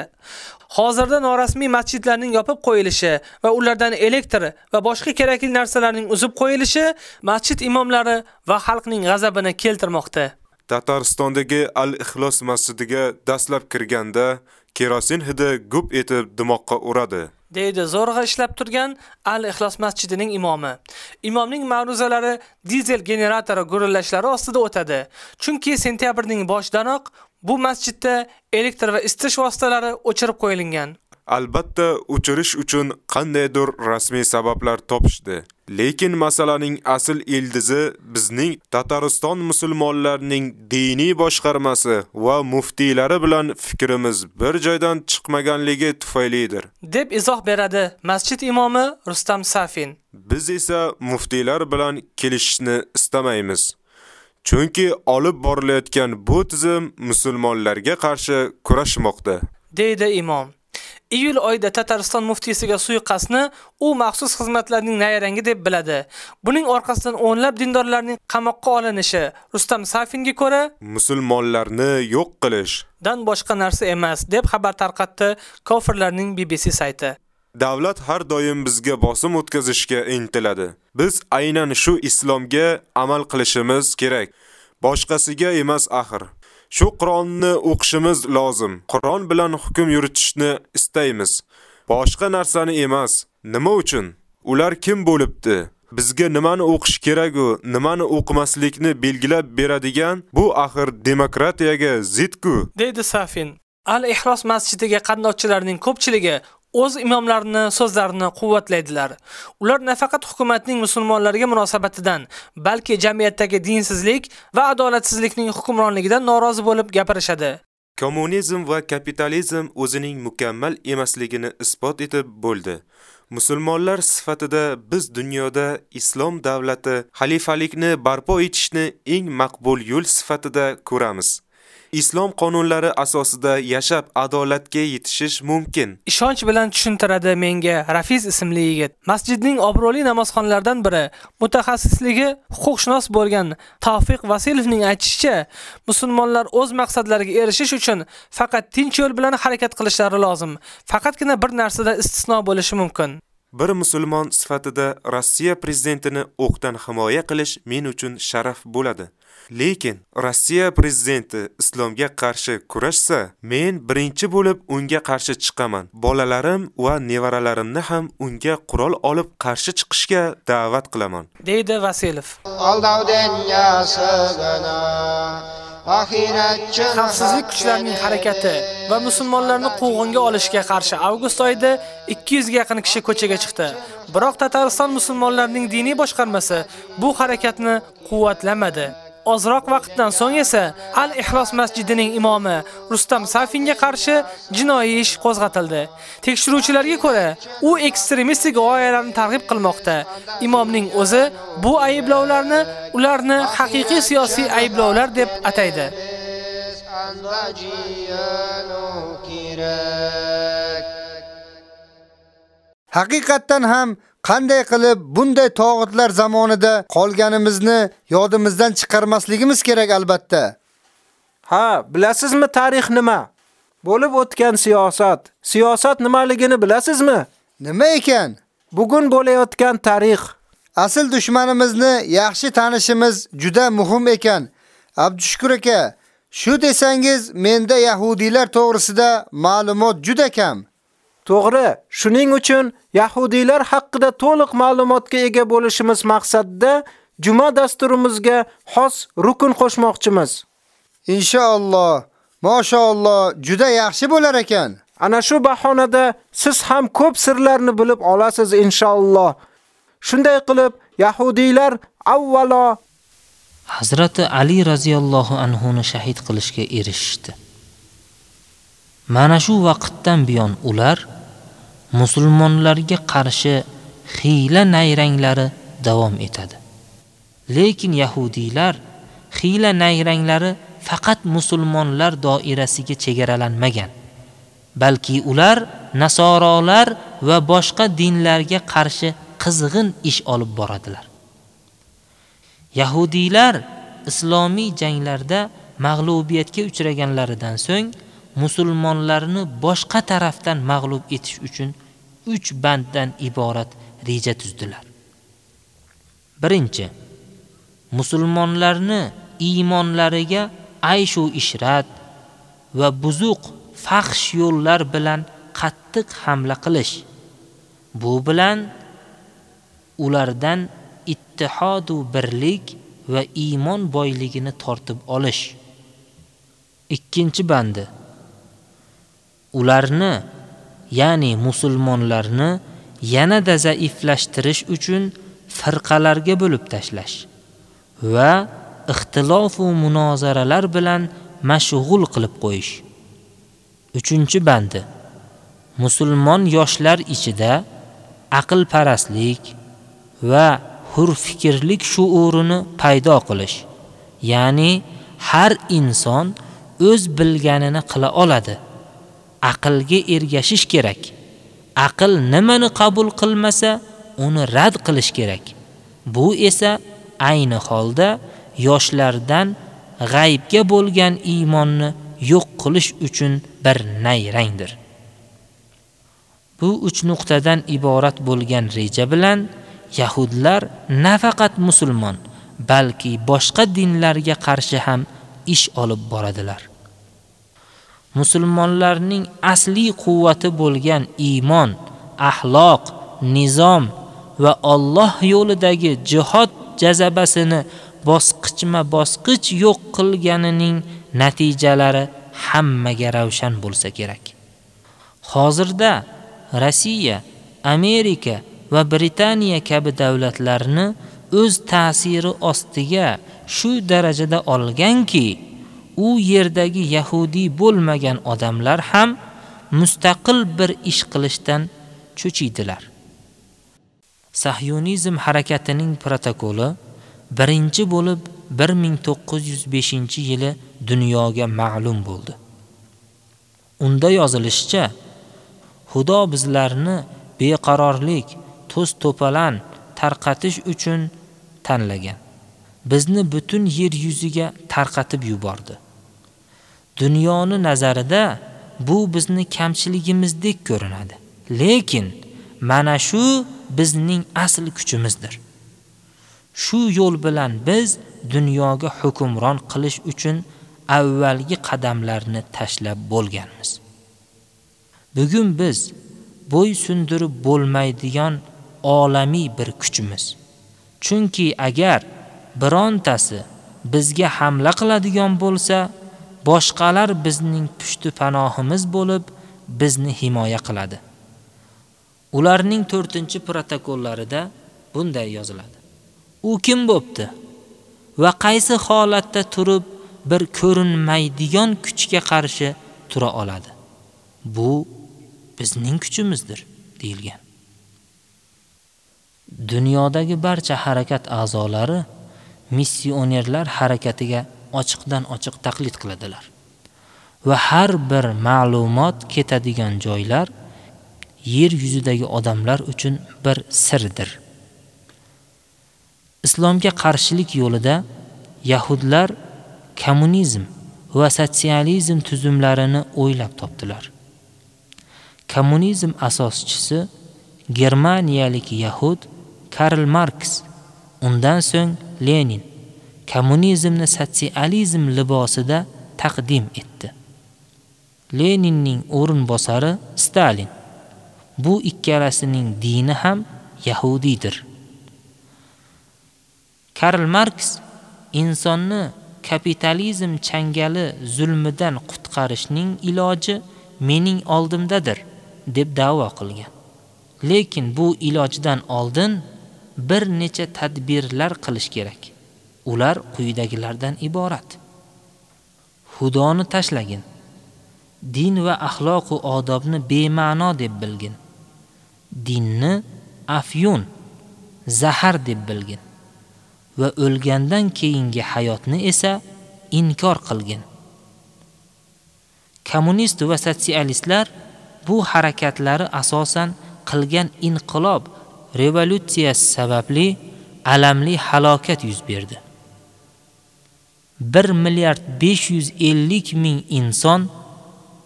Hozirda norasmiy masjidlarning yopib qo'yilishi va ulardan elektr va boshqa kerakli narsalarning uzib qo'yilishi masjid imomlari va xalqning g'azabini keltirmoqda. Tataristondagi Al-Ixlos masjidiga dastlab kirganda kerosin hidi gup etib dimoqqa uradi. deydi zo'rg'a ishlab turgan Al-Ixlos masjidining imomi. Imomning ma'ruzalari dizel generatori gurillashlari ostida o'tadi. Chunki sentyabrning boshidanoq bu masjidda elektr va isitish vositalari o'chirib qo'yilgan. Albatta o'chirish uchun qandaydir rasmiy sabablar topishdi. Lekin masalaning asl ildizi bizning Tatariston musulmonlarining diniy boshqarmasi va muftiylari bilan fikrimiz bir joydan chiqmaganligi tufaylidir. deb izoh beradi masjid imomi Rustam Safin. Biz esa muftiylar bilan kelishishni istamaymiz. Chunki olib borilayotgan bu tizim musulmonlarga qarshi kurashmoqda. deydi imom. Iyul oyida Tatariston muftiysiga suiqasdni u maxsus xizmatlarning nayrangi deb biladi. Buning orqasidan o'nlab dindorlarning qamoqqa olinishi Rustam Safinga ko'ra Musulmonlarni yo'q qilish dan boshqa narsa emas deb xabar tarqatdi kofirlarning BBC sayti. Davlat har doim bizga bosim o'tkazishga intiladi. Biz aynan shu islomga amal qilishimiz kerak. Boshqasiga emas axir. Shu Qur'onni o'qishimiz lozim. Qur'on bilan hukm yuritishni istaymiz. Boshqa narsani emas. Nima uchun? Ular kim bo'libdi? Bizga nimani o'qish kerak u, nimani o'qimaslikni belgilab beradigan bu axir demokratiyaga zid-ku. Safin. Al-Ihros masjidiga qatnovchilarning ko'pchiligi o'z imomlarini so'zlarini quvvatlaydilar. Ular nafaqat hukumatning musulmonlarga munosabatidan, balki jamiyatdagi dinsizlik va adolatsizlikning hukmronligidan norozi bo'lib gapirishadi. Kommunizm va kapitalizm o'zining mukammal emasligini isbot etib bo'ldi. Musulmonlar sifatida biz dunyoda islom davlati xalifalikni barpo etishni eng maqbul yo'l sifatida ko'ramiz. Islom qonunlari asosida yashab adolatga yetishish mumkin. Ishonch bilan tushuntiradi menga Rafiz ismli yigit. Masjidning obro'li namozxonlaridan biri, mutaxassisligi huquqshunos bo'lgan Tavfiq Vasilovning aytishicha, musulmonlar o'z maqsadlariga erishish uchun faqat tinch yo'l bilan harakat qilishlari lozim. Faqatgina bir narsada istisno bo'lishi mumkin. Bir musulmon sifatida Rossiya prezidentini o'qdan himoya qilish men uchun sharaf bo'ladi. Lekin Rossiya prezidenti islomga qarshi kurashsa, men birinchi bo'lib unga qarshi chiqaman. Bolalarim va nevaralarimni ham unga qurol olib qarshi chiqishga da'vat qilaman. deydi Vasilov. Oxiratchi Xavfsizlik kuchlarining harakati va musulmonlarni quvg'inga olishga qarshi avgust oyida 200 ga yaqin kishi ko'chaga chiqdi. Biroq Tatariston musulmonlarining diniy boshqarmasi bu harakatni quvvatlamadi. Ozroq vaqtdan so'ng esa Al-Ihlos masjidining imomi Rustam Safinga qarshi jinoiy ish qo'zg'atildi. Tekshiruvchilarga ko'ra, u ekstremistik g'oyalarni targ'ib qilmoqda. Imomning o'zi bu ayblovlarni ularni haqiqiy siyosiy ayblovlar deb ataydi. Haqiqatan ham qanday qilib bunday tog'utlar zamonida qolganimizni yodimizdan chiqarmasligimiz kerak albatta. Ha, bilasizmi tarix nima? Bo'lib o'tgan siyosat. Siyosat nimaligini bilasizmi? Nima ekan? Bugun bo'layotgan tarix. Asl dushmanimizni yaxshi tanishimiz juda muhim ekan. Abdushukur aka, shu desangiz menda yahudiylar to'g'risida ma'lumot juda kam. To'g'ri, shuning uchun yahudiylar haqida to'liq ma'lumotga ega bo'lishimiz maqsadida juma dasturimizga xos rukun qo'shmoqchimiz. Inshaalloh, mashaalloh, juda yaxshi bo'lar ekan. Ana shu bahonada siz ham ko'p sirlarni bilib olasiz inshaalloh. Shunday qilib, yahudiylar avvalo Hazrati Ali radhiyallohu anhu ni shahid qilishga erishdi. Mana shu vaqtdan buyon ular musulmonlarga qarshi xiyla nayranglari davom etadi. Lekin yahudiylar xiyla nayranglari faqat musulmonlar doirasiga chegaralanmagan. Balki ular nasorolar va boshqa dinlarga qarshi qizg'in ish olib boradilar. Yahudiylar islomiy janglarda mag'lubiyatga uchraganlaridan so'ng musulmonlarni boshqa tarafdan mag'lub etish uchun 3 banddan iborat reja tuzdilar. Birinchi, musulmonlarni iymonlariga ayshu ishrat va buzuq faxsh yo'llar bilan qattiq hamla qilish. Bu bilan ulardan ittihodu birlik va iymon boyligini tortib olish. Ikkinchi bandi ularni ya'ni musulmonlarni yanada zaiflashtirish uchun firqalarga bo'lib tashlash va ixtilof va munozaralar bilan mashg'ul qilib qo'yish. 3-bandi. Musulmon yoshlar ichida aqlparastlik va hurfikrlik shuurini paydo qilish. Ya'ni har inson o'z bilganini qila oladi. Aqlga ergashish kerak. Aql nimani qabul qilmasa, uni rad qilish kerak. Bu esa ayni holda yoshlardan g'aybga bo'lgan iymonni yo'q qilish uchun bir nayrangdir. Bu uch nuqtadan iborat bo'lgan reja bilan yahudlar nafaqat musulmon, balki boshqa dinlarga qarshi ham ish olib boradilar. Musulmonlarning asli quvvati bo'lgan iymon, axloq, nizom va Alloh yo'lidagi jihod jazabasini bosqichma-bosqich yo'q qilganining natijalari hammaga ravshan bo'lsa kerak. Hozirda Rossiya, Amerika va Britaniya kabi davlatlarni o'z ta'siri ostiga shu darajada olganki, u yerdagi yahudi bo'lmagan odamlar ham mustaqil bir ish qilishdan cho'chiydilar. Sahyonizm harakatining protokoli birinchi bo'lib 1905-yili dunyoga ma'lum bo'ldi. Unda yozilishicha, Xudo bizlarni beqarorlik, to's-to'palan tarqatish uchun tanlagan. Bizni butun yer yuziga tarqatib yubordi. Dunyoni nazarida bu bizni kamchiligimizdek ko'rinadi. Lekin mana shu bizning asl kuchimizdir. Shu yo'l bilan biz dunyoga hukmron qilish uchun avvalgi qadamlarni tashlab bo'lganmiz. Bugun biz bo'y sundirib bo'lmaydigan olamiy bir kuchimiz. Chunki agar birontasi bizga hamla qiladigan bo'lsa, boshqalar bizning pushti panohimiz bo'lib, bizni himoya qiladi. Ularning 4-protokollarida bunday yoziladi. U kim bo'pti va qaysi holatda turib bir ko'rinmaydigan kuchga qarshi tura oladi? Bu bizning kuchimizdir, deyilgan. Dunyodagi barcha harakat a'zolari missionerlar harakatiga ochiqdan ochiq taqlid qiladilar. Va har bir ma'lumot ketadigan joylar yer yuzidagi odamlar uchun bir sirdir. Islomga qarshilik yo'lida yahudlar kommunizm va sotsializm tuzumlarini o'ylab topdilar. Kommunizm asoschisi Germaniyalik yahud Karl Marx, undan so'ng Lenin kommunizmni sotsializm libosida taqdim etdi. Leninning o'rinbosari Stalin bu ikkalasining dini ham yahudiydir. Karl Marks insonni kapitalizm changali zulmidan qutqarishning iloji mening oldimdadir deb da'vo qilgan. Lekin bu ilojdan oldin bir necha tadbirlar qilish kerak. Ular quyidagilardan iborat. Xudoni tashlagin. Din va axloq odobni bema'no deb bilgin. Dinni afyun, zahar deb bilgin. Va o'lgandan keyingi hayotni esa inkor qilgin. Kommunist va sotsialistlar bu harakatlari asosan qilgan inqilob revolyutsiyasi sababli alamli halokat yuz berdi. 1 milliard 550 ming inson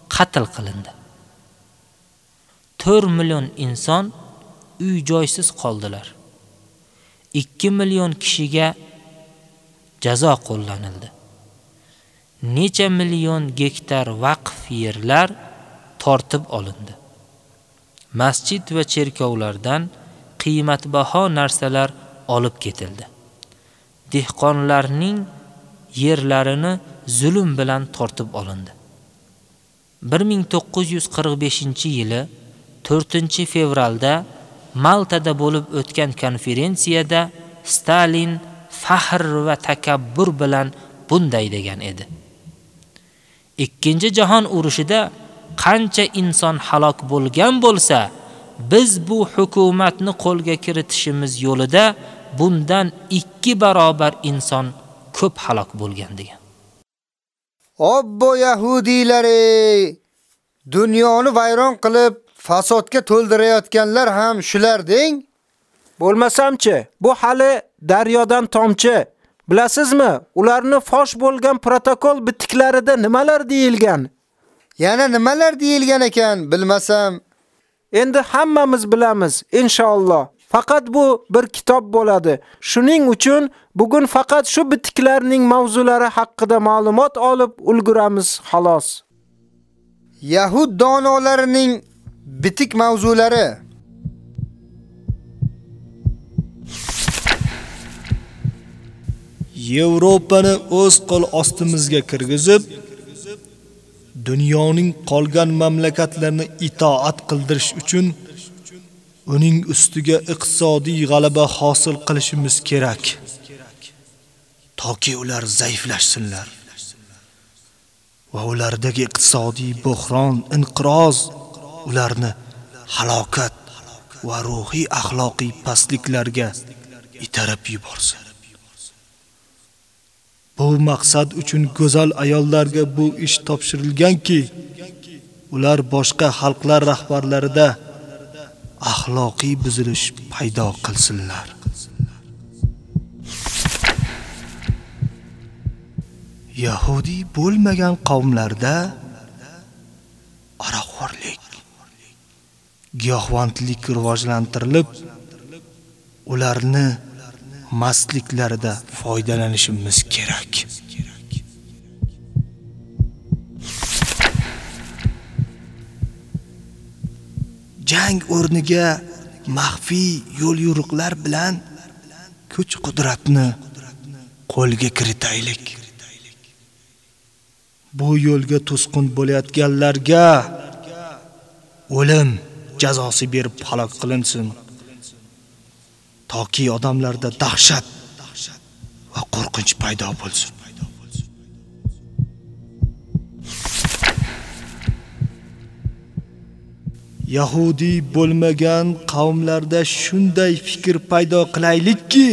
qatl qilindi. 4 million inson uy joysiz qoldilar. 2 million kishiga jazo qo'llanildi. Necha million gektar vaqf yerlar tortib olindi. Masjid va cherkovlardan qiymatbaho narsalar olib ketildi. Dehqonlarning yerlarini zulm bilan tortib olindi. 1945-yili 4-fevralda Maltada bo'lib o'tgan konferensiyada Stalin faxr va takabbur bilan bunday degan edi. Ikkinchi jahon urushida qancha inson halok bo'lgan bo'lsa, biz bu hukumatni qo'lga kiritishimiz yo'lida bundan 2 barobar inson ko'p halok bo'lgan degan. Obbo yahudiylari dunyoni vayron qilib fasodga to'ldirayotganlar ham shular deng. Bo'lmasamchi, bu hali daryodan tomchi. Bilasizmi, ularni fosh bo'lgan protokol bitiklarida nimalar deyilgan? Yana nimalar deyilgan ekan, bilmasam. Endi hammamiz bilamiz, inshaalloh. Faqat bu bir kitob bo'ladi. Shuning uchun bugun faqat shu bitiklarning mavzulari haqida ma'lumot olib ulguramiz, xolos. Yahud donolarining bitik mavzulari Yevropani o'z qo'l ostimizga kirgizib, dunyoning qolgan mamlakatlarini itoat qildirish uchun uning ustiga iqtisodiy g'alaba hosil qilishimiz kerak. Toki ular zaiflashsinlar. Va ulardagi iqtisodiy bo'hron, inqiroz ularni halokat va ruhiy axloqiy pastliklarga itarib yuborsin. Bu maqsad uchun go'zal ayollarga bu ish topshirilganki, ular boshqa xalqlar rahbarlarida axloqiy buzilish paydo qilsinlar. Yahudi bo'lmagan qavmlarda aroqxo'rlik, giyohvandlik rivojlantirilib, ularni mastliklarida foydalanishimiz kerak. Jang o'rniga maxfiy yo'l yo'riqlar bilan kuch qudratni qo'lga kiritaylik. Bu yo'lga to'sqin bo'layotganlarga o'lim jazosi berib halok qilinsin. toki odamlarda dahshat va qo'rqinch paydo bo'lsin. Yahudi bo'lmagan qavmlarda shunday fikr paydo qilaylikki,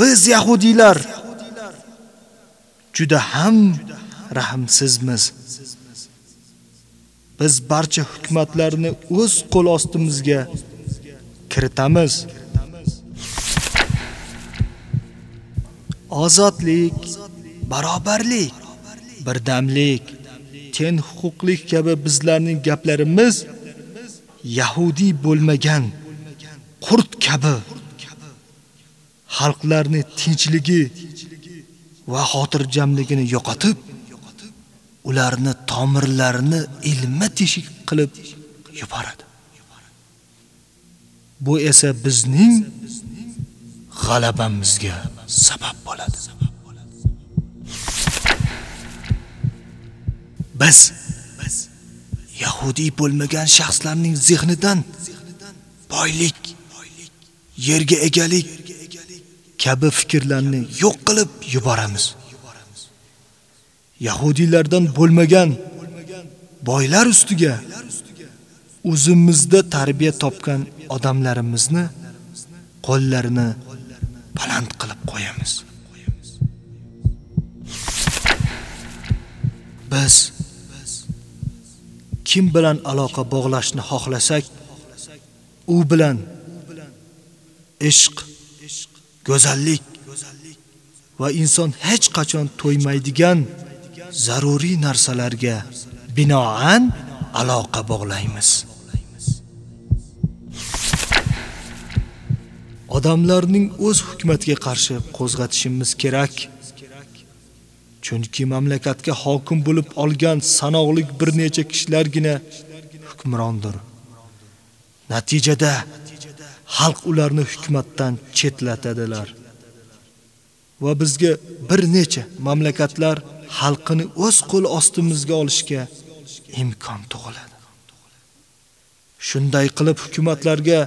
biz yahudiylar juda ham rahmsizmiz. Biz barcha hukumatlarni o'z qo'l ostimizga kiritamiz. Ozodlik, barobarlik, birdamlik, ten huquqlik kabi bizlarning gaplarimiz yahudi bo'lmagan qurt kabi xalqlarni tinchligi va xotirjamligini yo'qotib, ularni tomirlarini ilma teshik qilib yuboradi. Bu esa bizning g'alabamizga sabab bo'ladi. Biz yahudi bo'lmagan shaxslarning zehnidan boylik, yerga egalik kabi fikrlarni yo'q qilib yuboramiz. Yahudilardan bo'lmagan boylar ustiga o'zimizda tarbiya topgan odamlarimizni qo'llarini baland qilib qo'yamiz. Biz kim bilan aloqa bog'lashni xohlasak, u bilan ishq, go'zallik va inson hech qachon to'ymaydigan zaruriy narsalarga binoan aloqa bog'laymiz. Odamlarning o'z hukumatiga qarshi qo'zg'atishimiz kerak. Chunki mamlakatga hokim bo'lib olgan sanoqlik bir necha kishilargina hukmrondir. Natijada xalq ularni hukumatdan chetlatadilar. Va bizga bir necha mamlakatlar xalqini o'z qo'l ostimizga olishga imkon tug'iladi. Shunday qilib hukumatlarga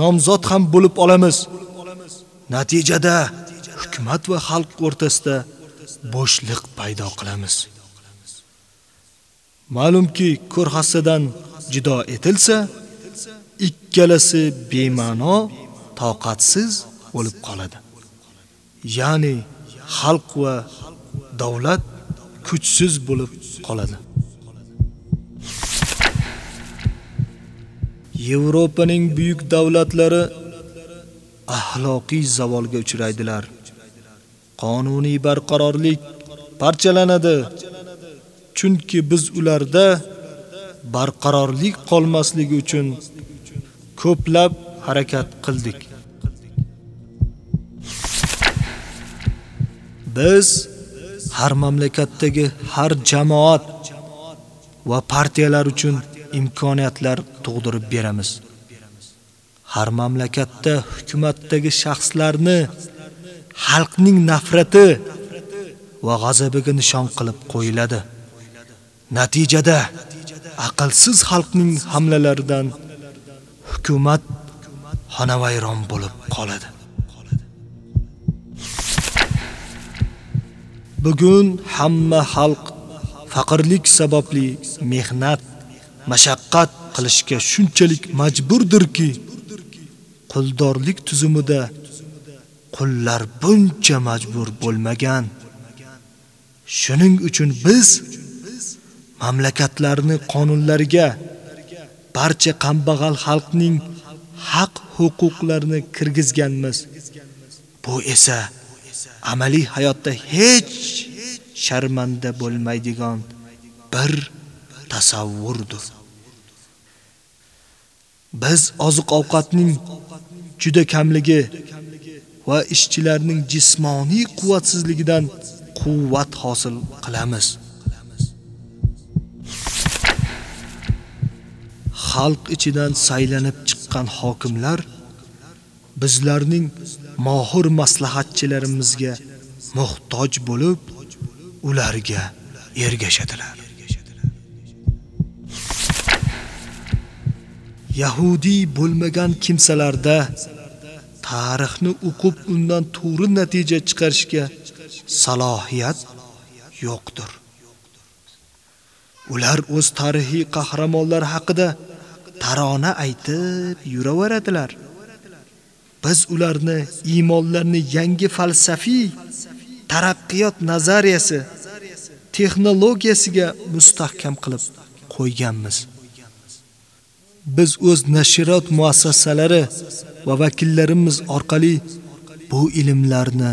nomzod ham bo'lib olamiz. Natijada hukumat va xalq o'rtasida bo'shliq paydo qilamiz. Ma'lumki, ko'rhassadan jido etilsa, ikkalasi bema'no, toqatsiz bo'lib qoladi. Ya'ni xalq va davlat kuchsiz bo'lib qoladi. Yevropaning buyuk davlatlari axloqiy zavolga uchraydilar. Qonuniy barqarorlik parchalanadi. Chunki biz ularda barqarorlik qolmasligi uchun ko'plab harakat qildik. Biz har mamlakatdagi har jamoat va partiyalar uchun imkoniyatlar tug'dirib beramiz. Har mamlakatda hukumatdagi shaxslarni xalqning nafrati va g'azabiga nishon qilib qo'yiladi. Natijada aqlsiz xalqning hamlalaridan hukumat xonavayron bo'lib qoladi. Bugun hamma xalq faqirlik sababli mehnat, mashaqqat qilishga shunchalik majburdirki, quldorlik tuzumida qullar buncha majbur bo'lmagan. Shuning uchun biz mamlakatlarni qonunlariga barcha qambag'al xalqning haq huquqlarini kirgizganmiz. Bu esa amaliy hayotda hech sharmanda bo'lmaydigan bir tasavvurdir. Biz oziq-ovqatning juda kamligi va ishchilarning jismoniy quvvatsizligidan quvvat hosil qilamiz. Xalq ichidan saylanib chiqqan hokimlar bizlarning mohir maslahatchilarimizga muhtoj bo'lib, ularga ergashadilar. Yahudi bo'lmagan kimsalarda tarixni o'qib undan to'g'ri natija chiqarishga salohiyat yo'qdir. Ular o'z tarixiy qahramonlar haqida tarona aytib yuraveradilar. Biz ularni iymonlarni yangi falsafiy taraqqiyot nazariyasi texnologiyasiga mustahkam qilib qo'yganmiz. Biz o'z nashriyot muassasalari va vakillarimiz orqali bu ilmlarni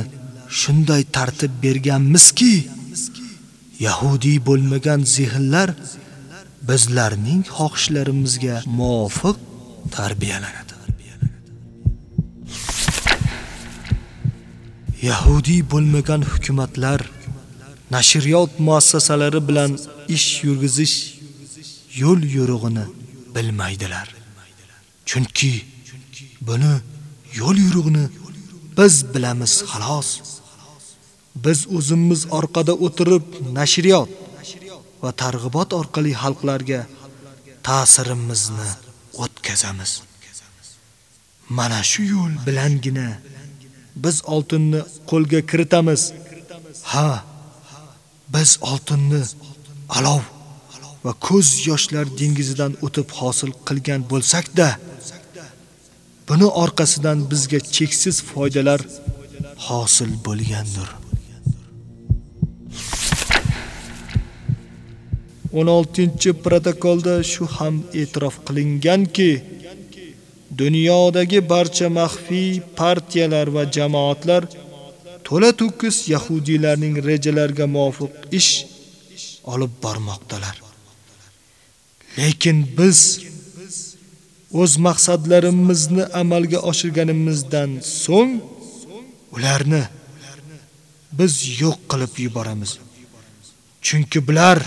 shunday tartib berganmizki, Yahudi bo'lmagan zehnlar bizlarning xohishlarimizga muvofiq tarbiyalanadi. Yahudi bo'lmagan hukumatlar nashriyot muassasalari bilan ish yurgizish yo'l yo'rig'ini bilmaydilar. Chunki buni yo'l yurug'ini biz bilamiz xolos. Biz o'zimiz orqada o'tirib nashriyot va targ'ibot orqali xalqlarga ta'sirimizni o'tkazamiz. Mana shu yo'l bilangina biz oltinni qo'lga kiritamiz. Ha, biz oltinni alov va ko'z yoshlar dengizidan o'tib hosil qilgan bo'lsak-da, buni orqasidan bizga cheksiz foydalar hosil bo'lgandir. 16-protokolda shu ham e'tirof qilinganki, dunyodagi barcha maxfiy partiyalar va jamoatlar to'la to'kis yahudiylarning rejalariga muvofiq ish olib bormoqdalar. Lekin biz o'z maqsadlarimizni amalga oshirganimizdan so'ng ularni biz yo'q qilib yuboramiz. Chunki bular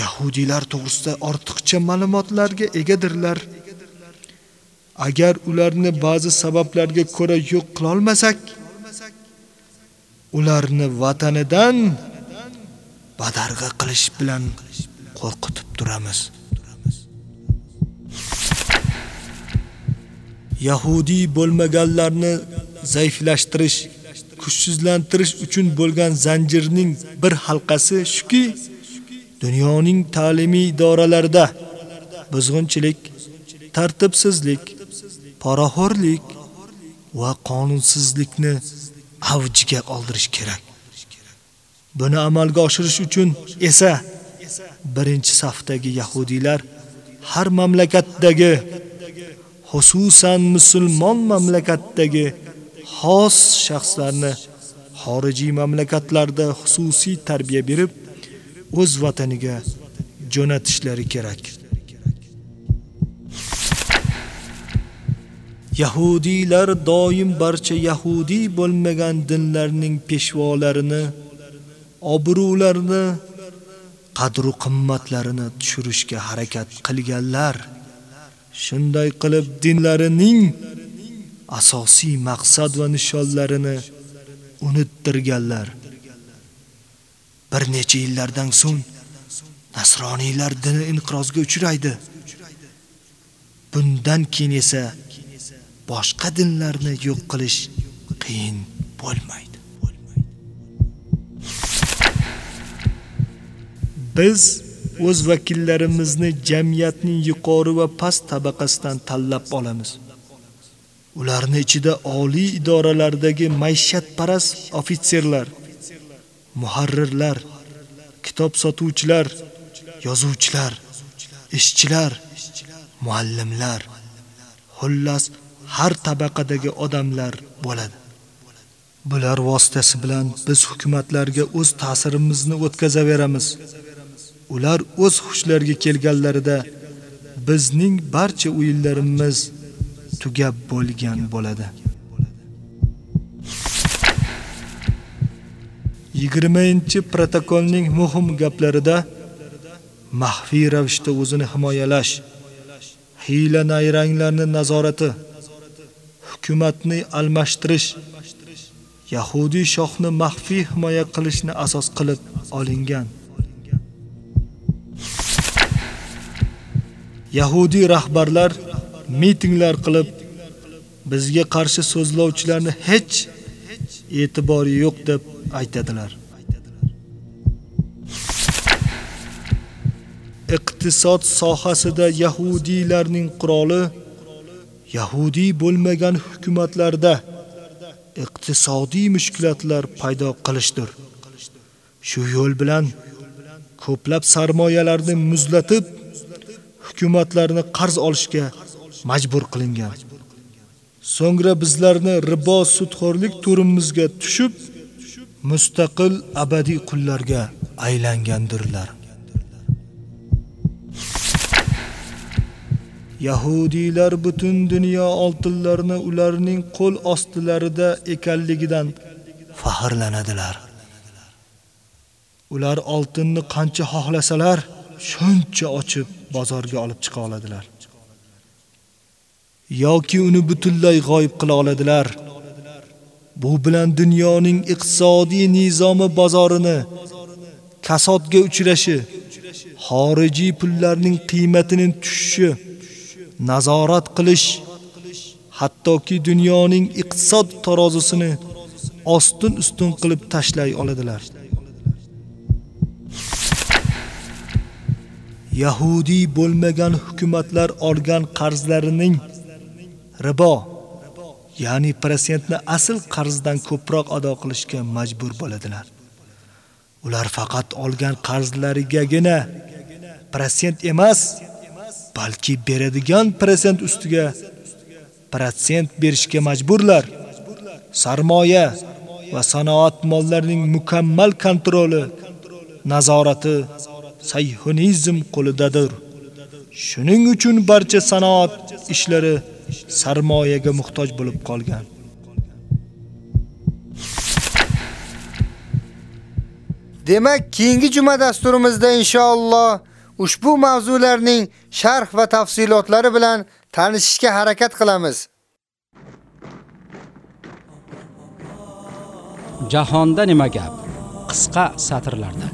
Yahudiylar to'g'risida ortiqcha ma'lumotlarga egadirlar. Agar ularni ba'zi sabablarga ko'ra yo'q qila olmasak, ularni vatanidan badarg'a qilish bilan qo'rqitib turamiz. Yahudiy bo'lmaganlarni zaiflashtirish, kuchsizlantirish uchun bo'lgan zanjirning bir halqasi shuki, dunyoning ta'limiy idoralarida buzg'unchilik, tartibsizlik, poraxo'rlik va qonunsizlikni avjiga oldirish kerak. Buni amalga oshirish uchun esa birinchi safdagi yahudiylar har mamlakatdagi xususan musulmon mamlakatdagi xos shaxslarni xorijiy mamlakatlarda xususiy tarbiya berib o'z vataniga jo'natishlari kerak. Yahudiylar doim barcha yahudiy bo'lmagan dinlarning peshvolarini, obro'larini, qadru qimmatlarini tushirishga harakat qilganlar. Shunday qilib dinlarining asosiy maqsad va nishonlarini unuttirganlar. Bir necha yillardan so'ng nasroniylar dini inqirozga uchraydi. Bundan keyin esa boshqa dinlarni yo'q qilish qiyin bo'lmaydi. Biz o'z vakillarimizni jamiyatning yuqori va past tabaqasidan tanlab olamiz. Ularning ichida oliy idoralardagi maishatparast ofitserlar, muharrirlar, kitob sotuvchilar, yozuvchilar, ishchilar, muallimlar, xullas har tabaqadagi odamlar bo'ladi. Bular vositasi bilan biz hukumatlarga o'z ta'sirimizni o'tkazaveramiz. Ular o'z xushlariga kelganlarida bizning barcha o'yinlarimiz tugab bo'lgan bo'ladi. 20-protokolning muhim gaplarida maxfiy ravishda o'zini himoyalash, hiyla nayranglarni nazorati, hukumatni almashtirish, Yahudi shohni maxfiy himoya qilishni asos qilib olingan. Yahudi rahbarlar mitinglar qilib bizga qarshi so'zlovchilarni hech e'tibori yo'q deb aytadilar. Iqtisod sohasida yahudiylarning quroli yahudi bo'lmagan hukumatlarda iqtisodiy mushkulotlar paydo qilishdir. Shu yo'l bilan ko'plab sarmoyalarni muzlatib, hukumatlarni qarz olishga majbur qilingan. So'ngra bizlarni ribo sudxo'rlik turimizga tushib, mustaqil abadiy qullarga aylangandirlar. Yahudiylar butun dunyo oltinlarini ularning qo'l ostilarida ekanligidan faxrlanadilar. Ular oltinni qancha xohlasalar, shuncha ochib bozorga olib chiqa oladilar. yoki uni butunlay g'oyib qila oladilar. Bu bilan dunyoning iqtisodiy nizomi bozorini kasodga uchrashi, xorijiy pullarning qiymatining tushishi, nazorat qilish, hattoki dunyoning iqtisod tarozisini ostin-ustun qilib tashlay oladilar. Yahudi bo'lmagan hukumatlar olgan qarzlarining ribo, ya'ni protsentni asl qarzdan ko'proq ado qilishga majbur bo'ladilar. Ular faqat olgan qarzlarigagina protsent emas, balki beradigan protsent ustiga protsent berishga majburlar. Sarmoya va sanoat mollarining mukammal kontroli, nazorati sayhunizm qo'lidadir. Shuning uchun barcha sanoat ishlari sarmoyaga muhtoj bo'lib qolgan. Demak, keyingi juma dasturimizda inshaalloh ushbu mavzularning sharh va tafsilotlari bilan tanishishga harakat qilamiz. Jahonda nima gap? qisqa satrlarda.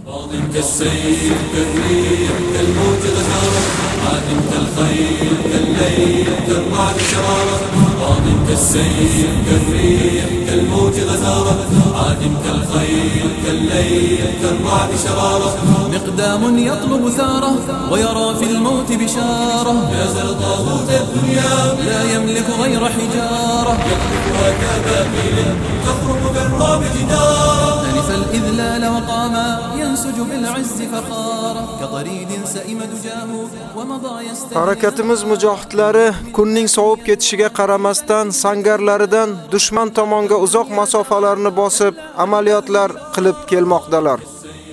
مقدام يطلب ثارة ويرى في الموت بشارة. يا زلطاغوت الدنيا لا يملك غير حجارة. يقف وكبابيل تخرج بالرعب جداره ألف الإذلال وقاما ينسج بالعز فخارا كطريد سئم دجاه ومضى يستهل Harakatimiz mujohidlari kunning sovib ketishiga qaramasdan sangarlaridan dushman tomonga uzoq masofalarni bosib amaliyotlar qilib kelmoqdalar.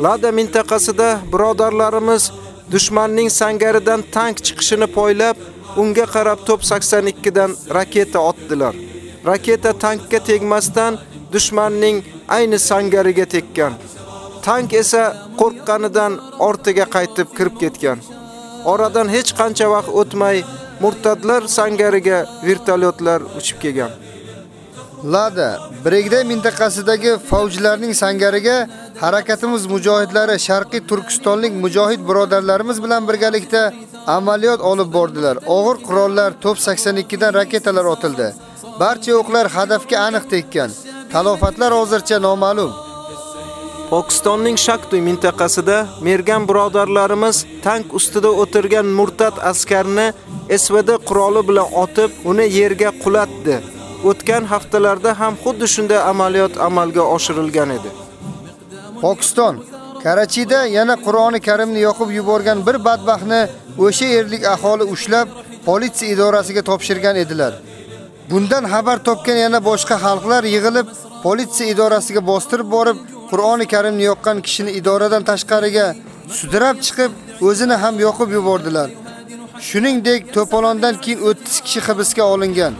Lada mintaqasida birodarlarimiz dushmanning sangaridan tank chiqishini poylab, unga qarab top 82 dan raketa otdilar. Raketa tankka tegmasdan dushmanning ayni sangariga tekkan. Tank esa qo'rqqanidan ortiga qaytib kirib ketgan. Oradan hech qancha vaqt o'tmay murtadlar sangariga vertolyotlar uchib kelgan. Lada Bregday mintaqasidagi favjlarning sangariga harakatimiz mujohidlari Sharqiy Turkistonlik mujohid birodarlarimiz bilan birgalikda amaliyot olib bordilar. Og'ir qurollar top 82 dan raketalar otildi. Barcha o'qlar hadafga aniq tekkan. Talofatlar hozircha noma'lum. Pokistonning Shaktoy mintaqasida mergan birodarlarimiz tank ustida o'tirgan murtad askarni SVD quroli bilan otib, uni yerga qulatdi. O'tgan haftalarda ham xuddi shunday amaliyot amalga oshirilgan edi. Pokiston Karachida yana Qur'oni Karimni yoqib yuborgan bir badbaxtni o'sha yerlik aholi ushlab politsiya idorasiga topshirgan edilar. Bundan xabar topgan yana boshqa xalqlar yig'ilib politsiya idorasiga bostirib borib, Qur'oni Karimni yoqqan kishini idoradan tashqariga sudrab chiqib, o'zini ham yoqib yubordilar. Shuningdek, to'polondan keyin 30 kishi hibsga olingan.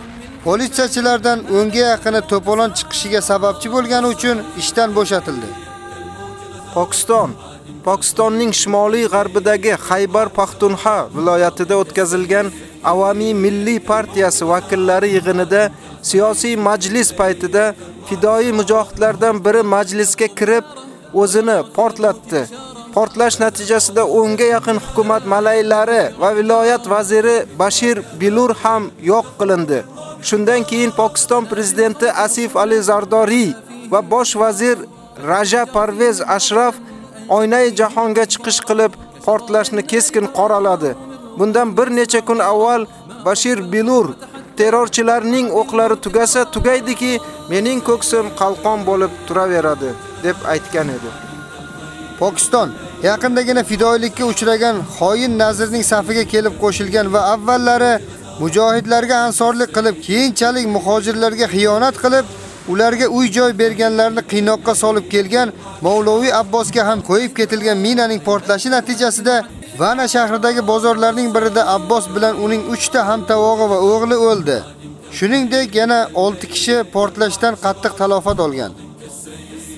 Politsiyachilardan 10 ga yaqini to'polon chiqishiga sababchi bo'lgani uchun ishdan bo'shatildi. Pokiston Pokistonning shimoliy g'arbidagi Xaybar Paxtunxa viloyatida o'tkazilgan Avami Milliy partiyasi vakillari yig'inida siyosiy majlis paytida fidoi mujohidlardan biri majlisga kirib o'zini portlatdi. Portlash natijasida 10 ga yaqin hukumat malaylari va viloyat vaziri Bashir Bilur ham yo'q qilindi. Shundan keyin Pokiston prezidenti Asif Ali Zardori va bosh vazir Raja Parvez Ashraf oynai jahonga chiqish qilib portlashni keskin qoraladi. Bundan bir necha kun avval Bashir Bilur terrorchilarning o'qlari tugasa tugaydiki, mening ko'ksim qalqon bo'lib turaveradi deb aytgan edi. Pokiston yaqindagina fidoilikka uchragan xoin Nazirning safiga kelib qo'shilgan va avvallari mujohidlarga ansorlik qilib, keyinchalik muhojirlarga xiyonat qilib, ularga uy-joy berganlarni qiynoqqa solib kelgan Mavloviy Abbosga ham qo'yib ketilgan minaning portlashi natijasida Vana shahridagi bozorlarning birida Abbos bilan uning 3 ta hamtavog'i va o'g'li o'ldi. Shuningdek, yana 6 kishi portlashdan qattiq talofat olgan.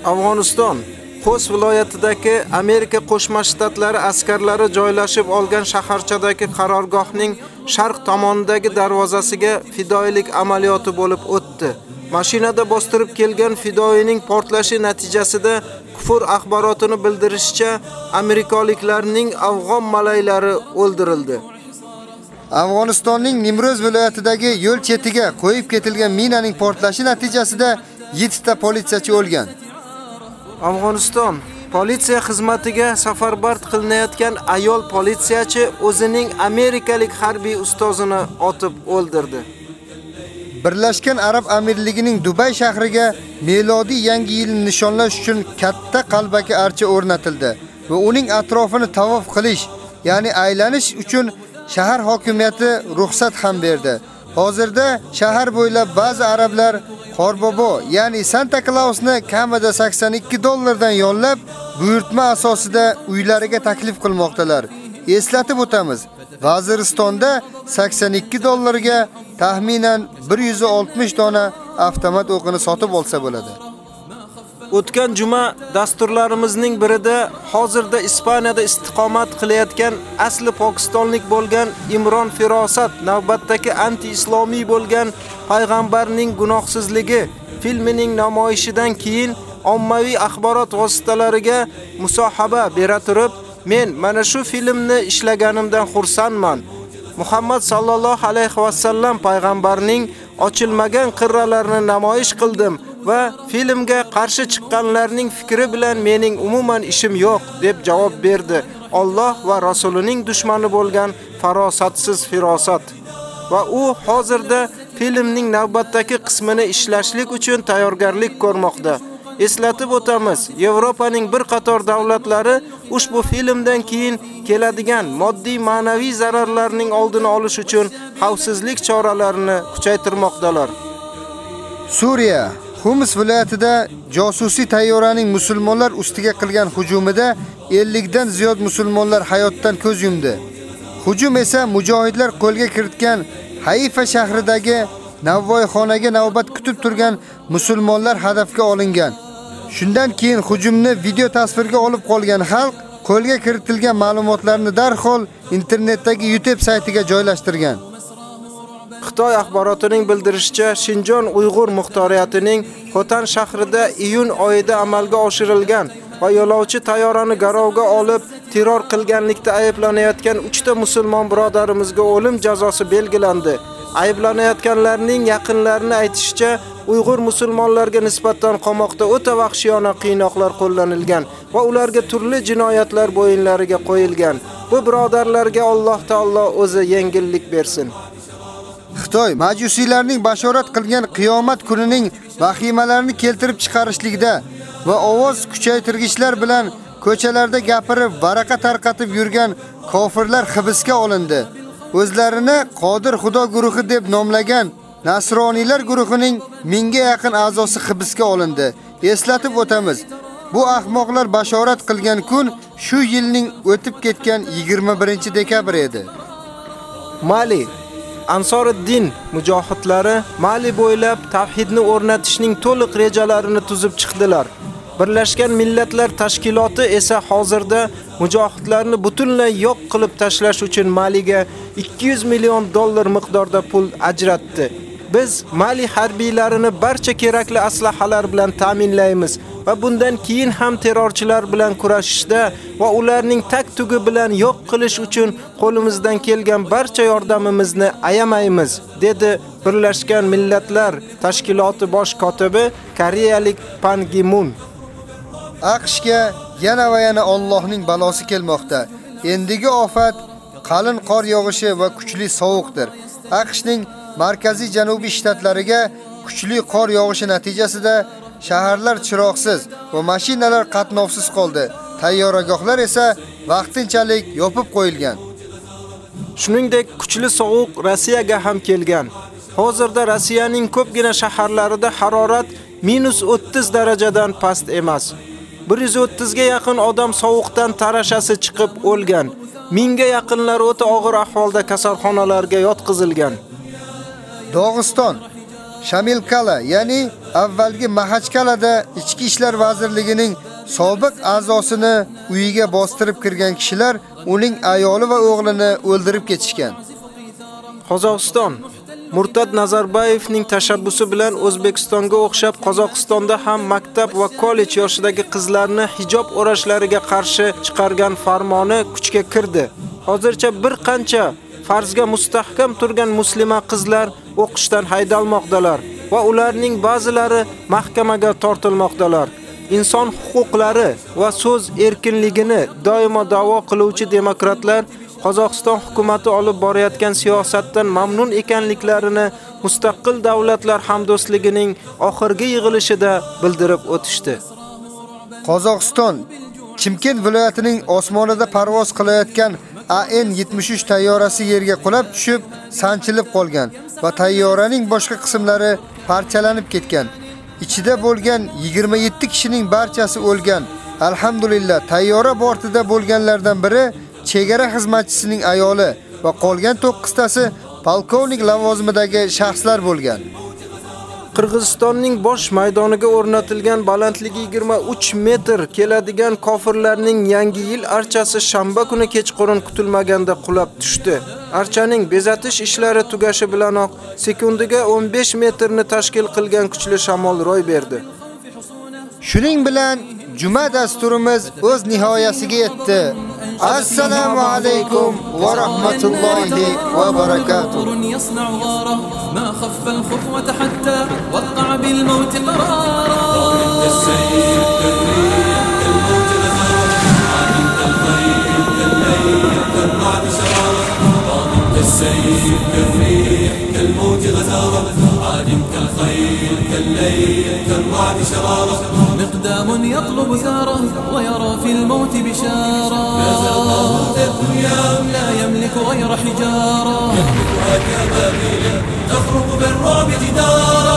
Afg'oniston Xos viloyatidagi Amerika Qo'shma Shtatlari askarlari joylashib olgan shaharchadagi qarorgohning sharq tomonidagi darvozasiga fidoilik amaliyoti bo'lib o'tdi. Mashinada bostirib kelgan fidoining portlashi natijasida kufur axborotini bildirishicha amerikaliklarning afg'on malaylari o'ldirildi. Afg'onistonning Nimroz viloyatidagi yo'l chetiga qo'yib ketilgan minaning portlashi natijasida 7 ta politsiyachi o'lgan. Afg'oniston politsiya xizmatiga safarbar qilinayotgan ayol politsiyachi o'zining amerikalik harbiy ustozini otib o'ldirdi. Birlashgan Arab Amirligining Dubay shahriga melodiy yangi yilni nishonlash uchun katta qalbaki archa o'rnatildi va uning atrofini tavof qilish, ya'ni aylanish uchun shahar hokimiyati ruxsat ham berdi. Hozirda shahar bo'ylab ba'zi arablar Qorbobo, ya'ni Santa Clausni kamida 82 dollardan yollab, buyurtma asosida uylariga taklif qilmoqdalar. Eslatib o'tamiz, Vaziristonda 82 dollarga taxminan 160 dona avtomat o'qini sotib olsa bo'ladi. O'tgan juma dasturlarimizning birida hozirda Ispaniyada istiqomat qilayotgan asli pokistonlik bo'lgan Imron Firosat navbatdagi anti-islomiy bo'lgan payg'ambarning gunohsizligi filmining namoyishidan keyin ommaviy axborot vositalariga musohaba bera turib, men mana shu filmni ishlaganimdan xursandman. Muhammad sallallohu alayhi va sallam payg'ambarning ochilmagan qirralarini namoyish qildim va filmga qarshi chiqqanlarning fikri bilan mening umuman ishim yo'q deb javob berdi. Alloh va rasulining dushmani bo'lgan farosatsiz firosat. Va u hozirda filmning navbatdagi qismini ishlashlik uchun tayyorgarlik ko'rmoqda. Eslatib o'tamiz, Yevropaning bir qator davlatlari ushbu filmdan keyin keladigan moddiy ma'naviy zararlarning oldini olish uchun xavfsizlik choralarini kuchaytirmoqdalar. Suriya Humus viloyatida josusiy tayyoraning musulmonlar ustiga qilgan hujumida 50 dan ziyod musulmonlar hayotdan ko'z yumdi. Hujum esa mujohidlar qo'lga kiritgan Hayfa shahridagi Navvoyxonaga navbat kutib turgan musulmonlar hadafga olingan. Shundan keyin hujumni video tasvirga olib qolgan xalq qo'lga kiritilgan ma'lumotlarni darhol internetdagi YouTube saytiga joylashtirgan. Xitoy axborotining bildirishicha, Shinjon Uyg'ur muxtoriyatining Xotan shahrida iyun oyida amalga oshirilgan va yo'lovchi tayyorani garovga olib terror qilganlikda ayblanayotgan 3 ta musulmon birodarimizga o'lim jazosi belgilandi. Ayblanayotganlarning yaqinlarini aytishicha, Uyg'ur musulmonlarga nisbatan qamoqda o'ta vahshiyona qiynoqlar qo'llanilgan va ularga turli jinoyatlar bo'yinlariga qo'yilgan. Bu birodarlarga Alloh taolo o'zi yengillik bersin. Xitoy majusiylarning bashorat qilgan qiyomat kunining vahimalarini keltirib chiqarishlikda va ovoz kuchaytirgichlar bilan ko'chalarda gapirib, varaqa tarqatib yurgan kofirlar hibsga olindi. O'zlarini Qodir Xudo guruhi deb nomlagan Nasroniylar guruhining mingga yaqin a'zosi hibsga olindi. Eslatib o'tamiz. Bu ahmoqlar bashorat qilgan kun shu yilning o'tib ketgan 21-dekabr edi. Mali Ansoriddin mujohidlari Mali bo'ylab tavhidni o'rnatishning to'liq rejalarini tuzib chiqdilar. Birlashgan Millatlar Tashkiloti esa hozirda mujohidlarni butunlay yo'q qilib tashlash uchun Maliga 200 million dollar miqdorda pul ajratdi. Biz Mali harbiylarini barcha kerakli aslahalar bilan ta'minlaymiz va bundan keyin ham terrorchilar bilan kurashishda va ularning taktugi bilan yo'q qilish uchun qo'limizdan kelgan barcha yordamimizni ayamaymiz, dedi Birlashgan Millatlar Tashkiloti bosh kotibi koreyalik Pan Gi-mun. AQShga yana va yana Allohning balosi kelmoqda. Endigi ofat qalin qor yog'ishi va kuchli sovuqdir. AQShning markaziy janubiy shtatlariga kuchli qor yog'ishi natijasida shaharlar chiroqsiz va mashinalar qatnovsiz qoldi. Tayyoragohlar esa vaqtinchalik yopib qo'yilgan. Shuningdek, kuchli sovuq Rossiyaga ham kelgan. Hozirda Rossiyaning ko'pgina shaharlarida harorat -30 darajadan past emas. 130 ga yaqin odam sovuqdan tarashasi chiqib o'lgan. Mingga yaqinlari o'ta og'ir ahvolda kasalxonalarga yotqizilgan. Dog'iston Shamilkala, ya'ni avvalgi Mahachkalada Ichki ishlar vazirligining sobiq a'zosini uyiga bostirib kirgan kishilar uning ayoli va o'g'lini o'ldirib ketishgan. Qozog'iston Murtad Nazarbayevning tashabbusi bilan O'zbekistonga o'xshab Qozog'istonda ham maktab va kollej yoshidagi qizlarni hijob o'rashlariga qarshi chiqargan farmoni kuchga kirdi. Hozircha bir qancha farzga mustahkam turgan muslima qizlar o'qishdan haydalmoqdalar va ularning ba'zilari mahkamaga tortilmoqdalar. Inson huquqlari va so'z erkinligini doimo da'vo qiluvchi demokratlar Qozog'iston hukumatı olib borayotgan siyosatdan mamnun ekanliklarini mustaqil davlatlar hamdo'stligining oxirgi yig'ilishida bildirib o'tishdi. Qozog'iston Chimkent viloyatining osmonida parvoz qilayotgan AN-73 tayyorasi yerga qulab tushib, sanchilib qolgan va tayyoraning boshqa qismlari parchalanib ketgan. Ichida bo'lgan 27 kishining barchasi o'lgan. Alhamdulillah, tayyora bortida bo'lganlardan biri chegara xizmatchisining ayoli va qolgan 9 tasi polkovnik lavozimidagi shaxslar bo'lgan. Qirg'izistonning bosh maydoniga o'rnatilgan balandligi 23 metr keladigan kofirlarning yangi yil archasi shanba kuni kechqurun kutilmaganda qulab tushdi. Archaning bezatish ishlari tugashi bilanoq sekundiga 15 metrni tashkil qilgan kuchli shamol ro'y berdi. Shuning bilan juma dasturimiz o'z nihoyasiga yetdi. Assalomu alaykum va rahmatullohi va barakatuh. ما خف الخطوة حتى وقع بالموت قرارا السيف السيف كالريح كالموج غزارة عادم كالخيل كالليل كالرعد شرارة. مقدام يطلب ثاره ويرى في الموت بشارة. لا يملك غير حجارة. يهلكها كبابيل تخرق بالرعب جدارا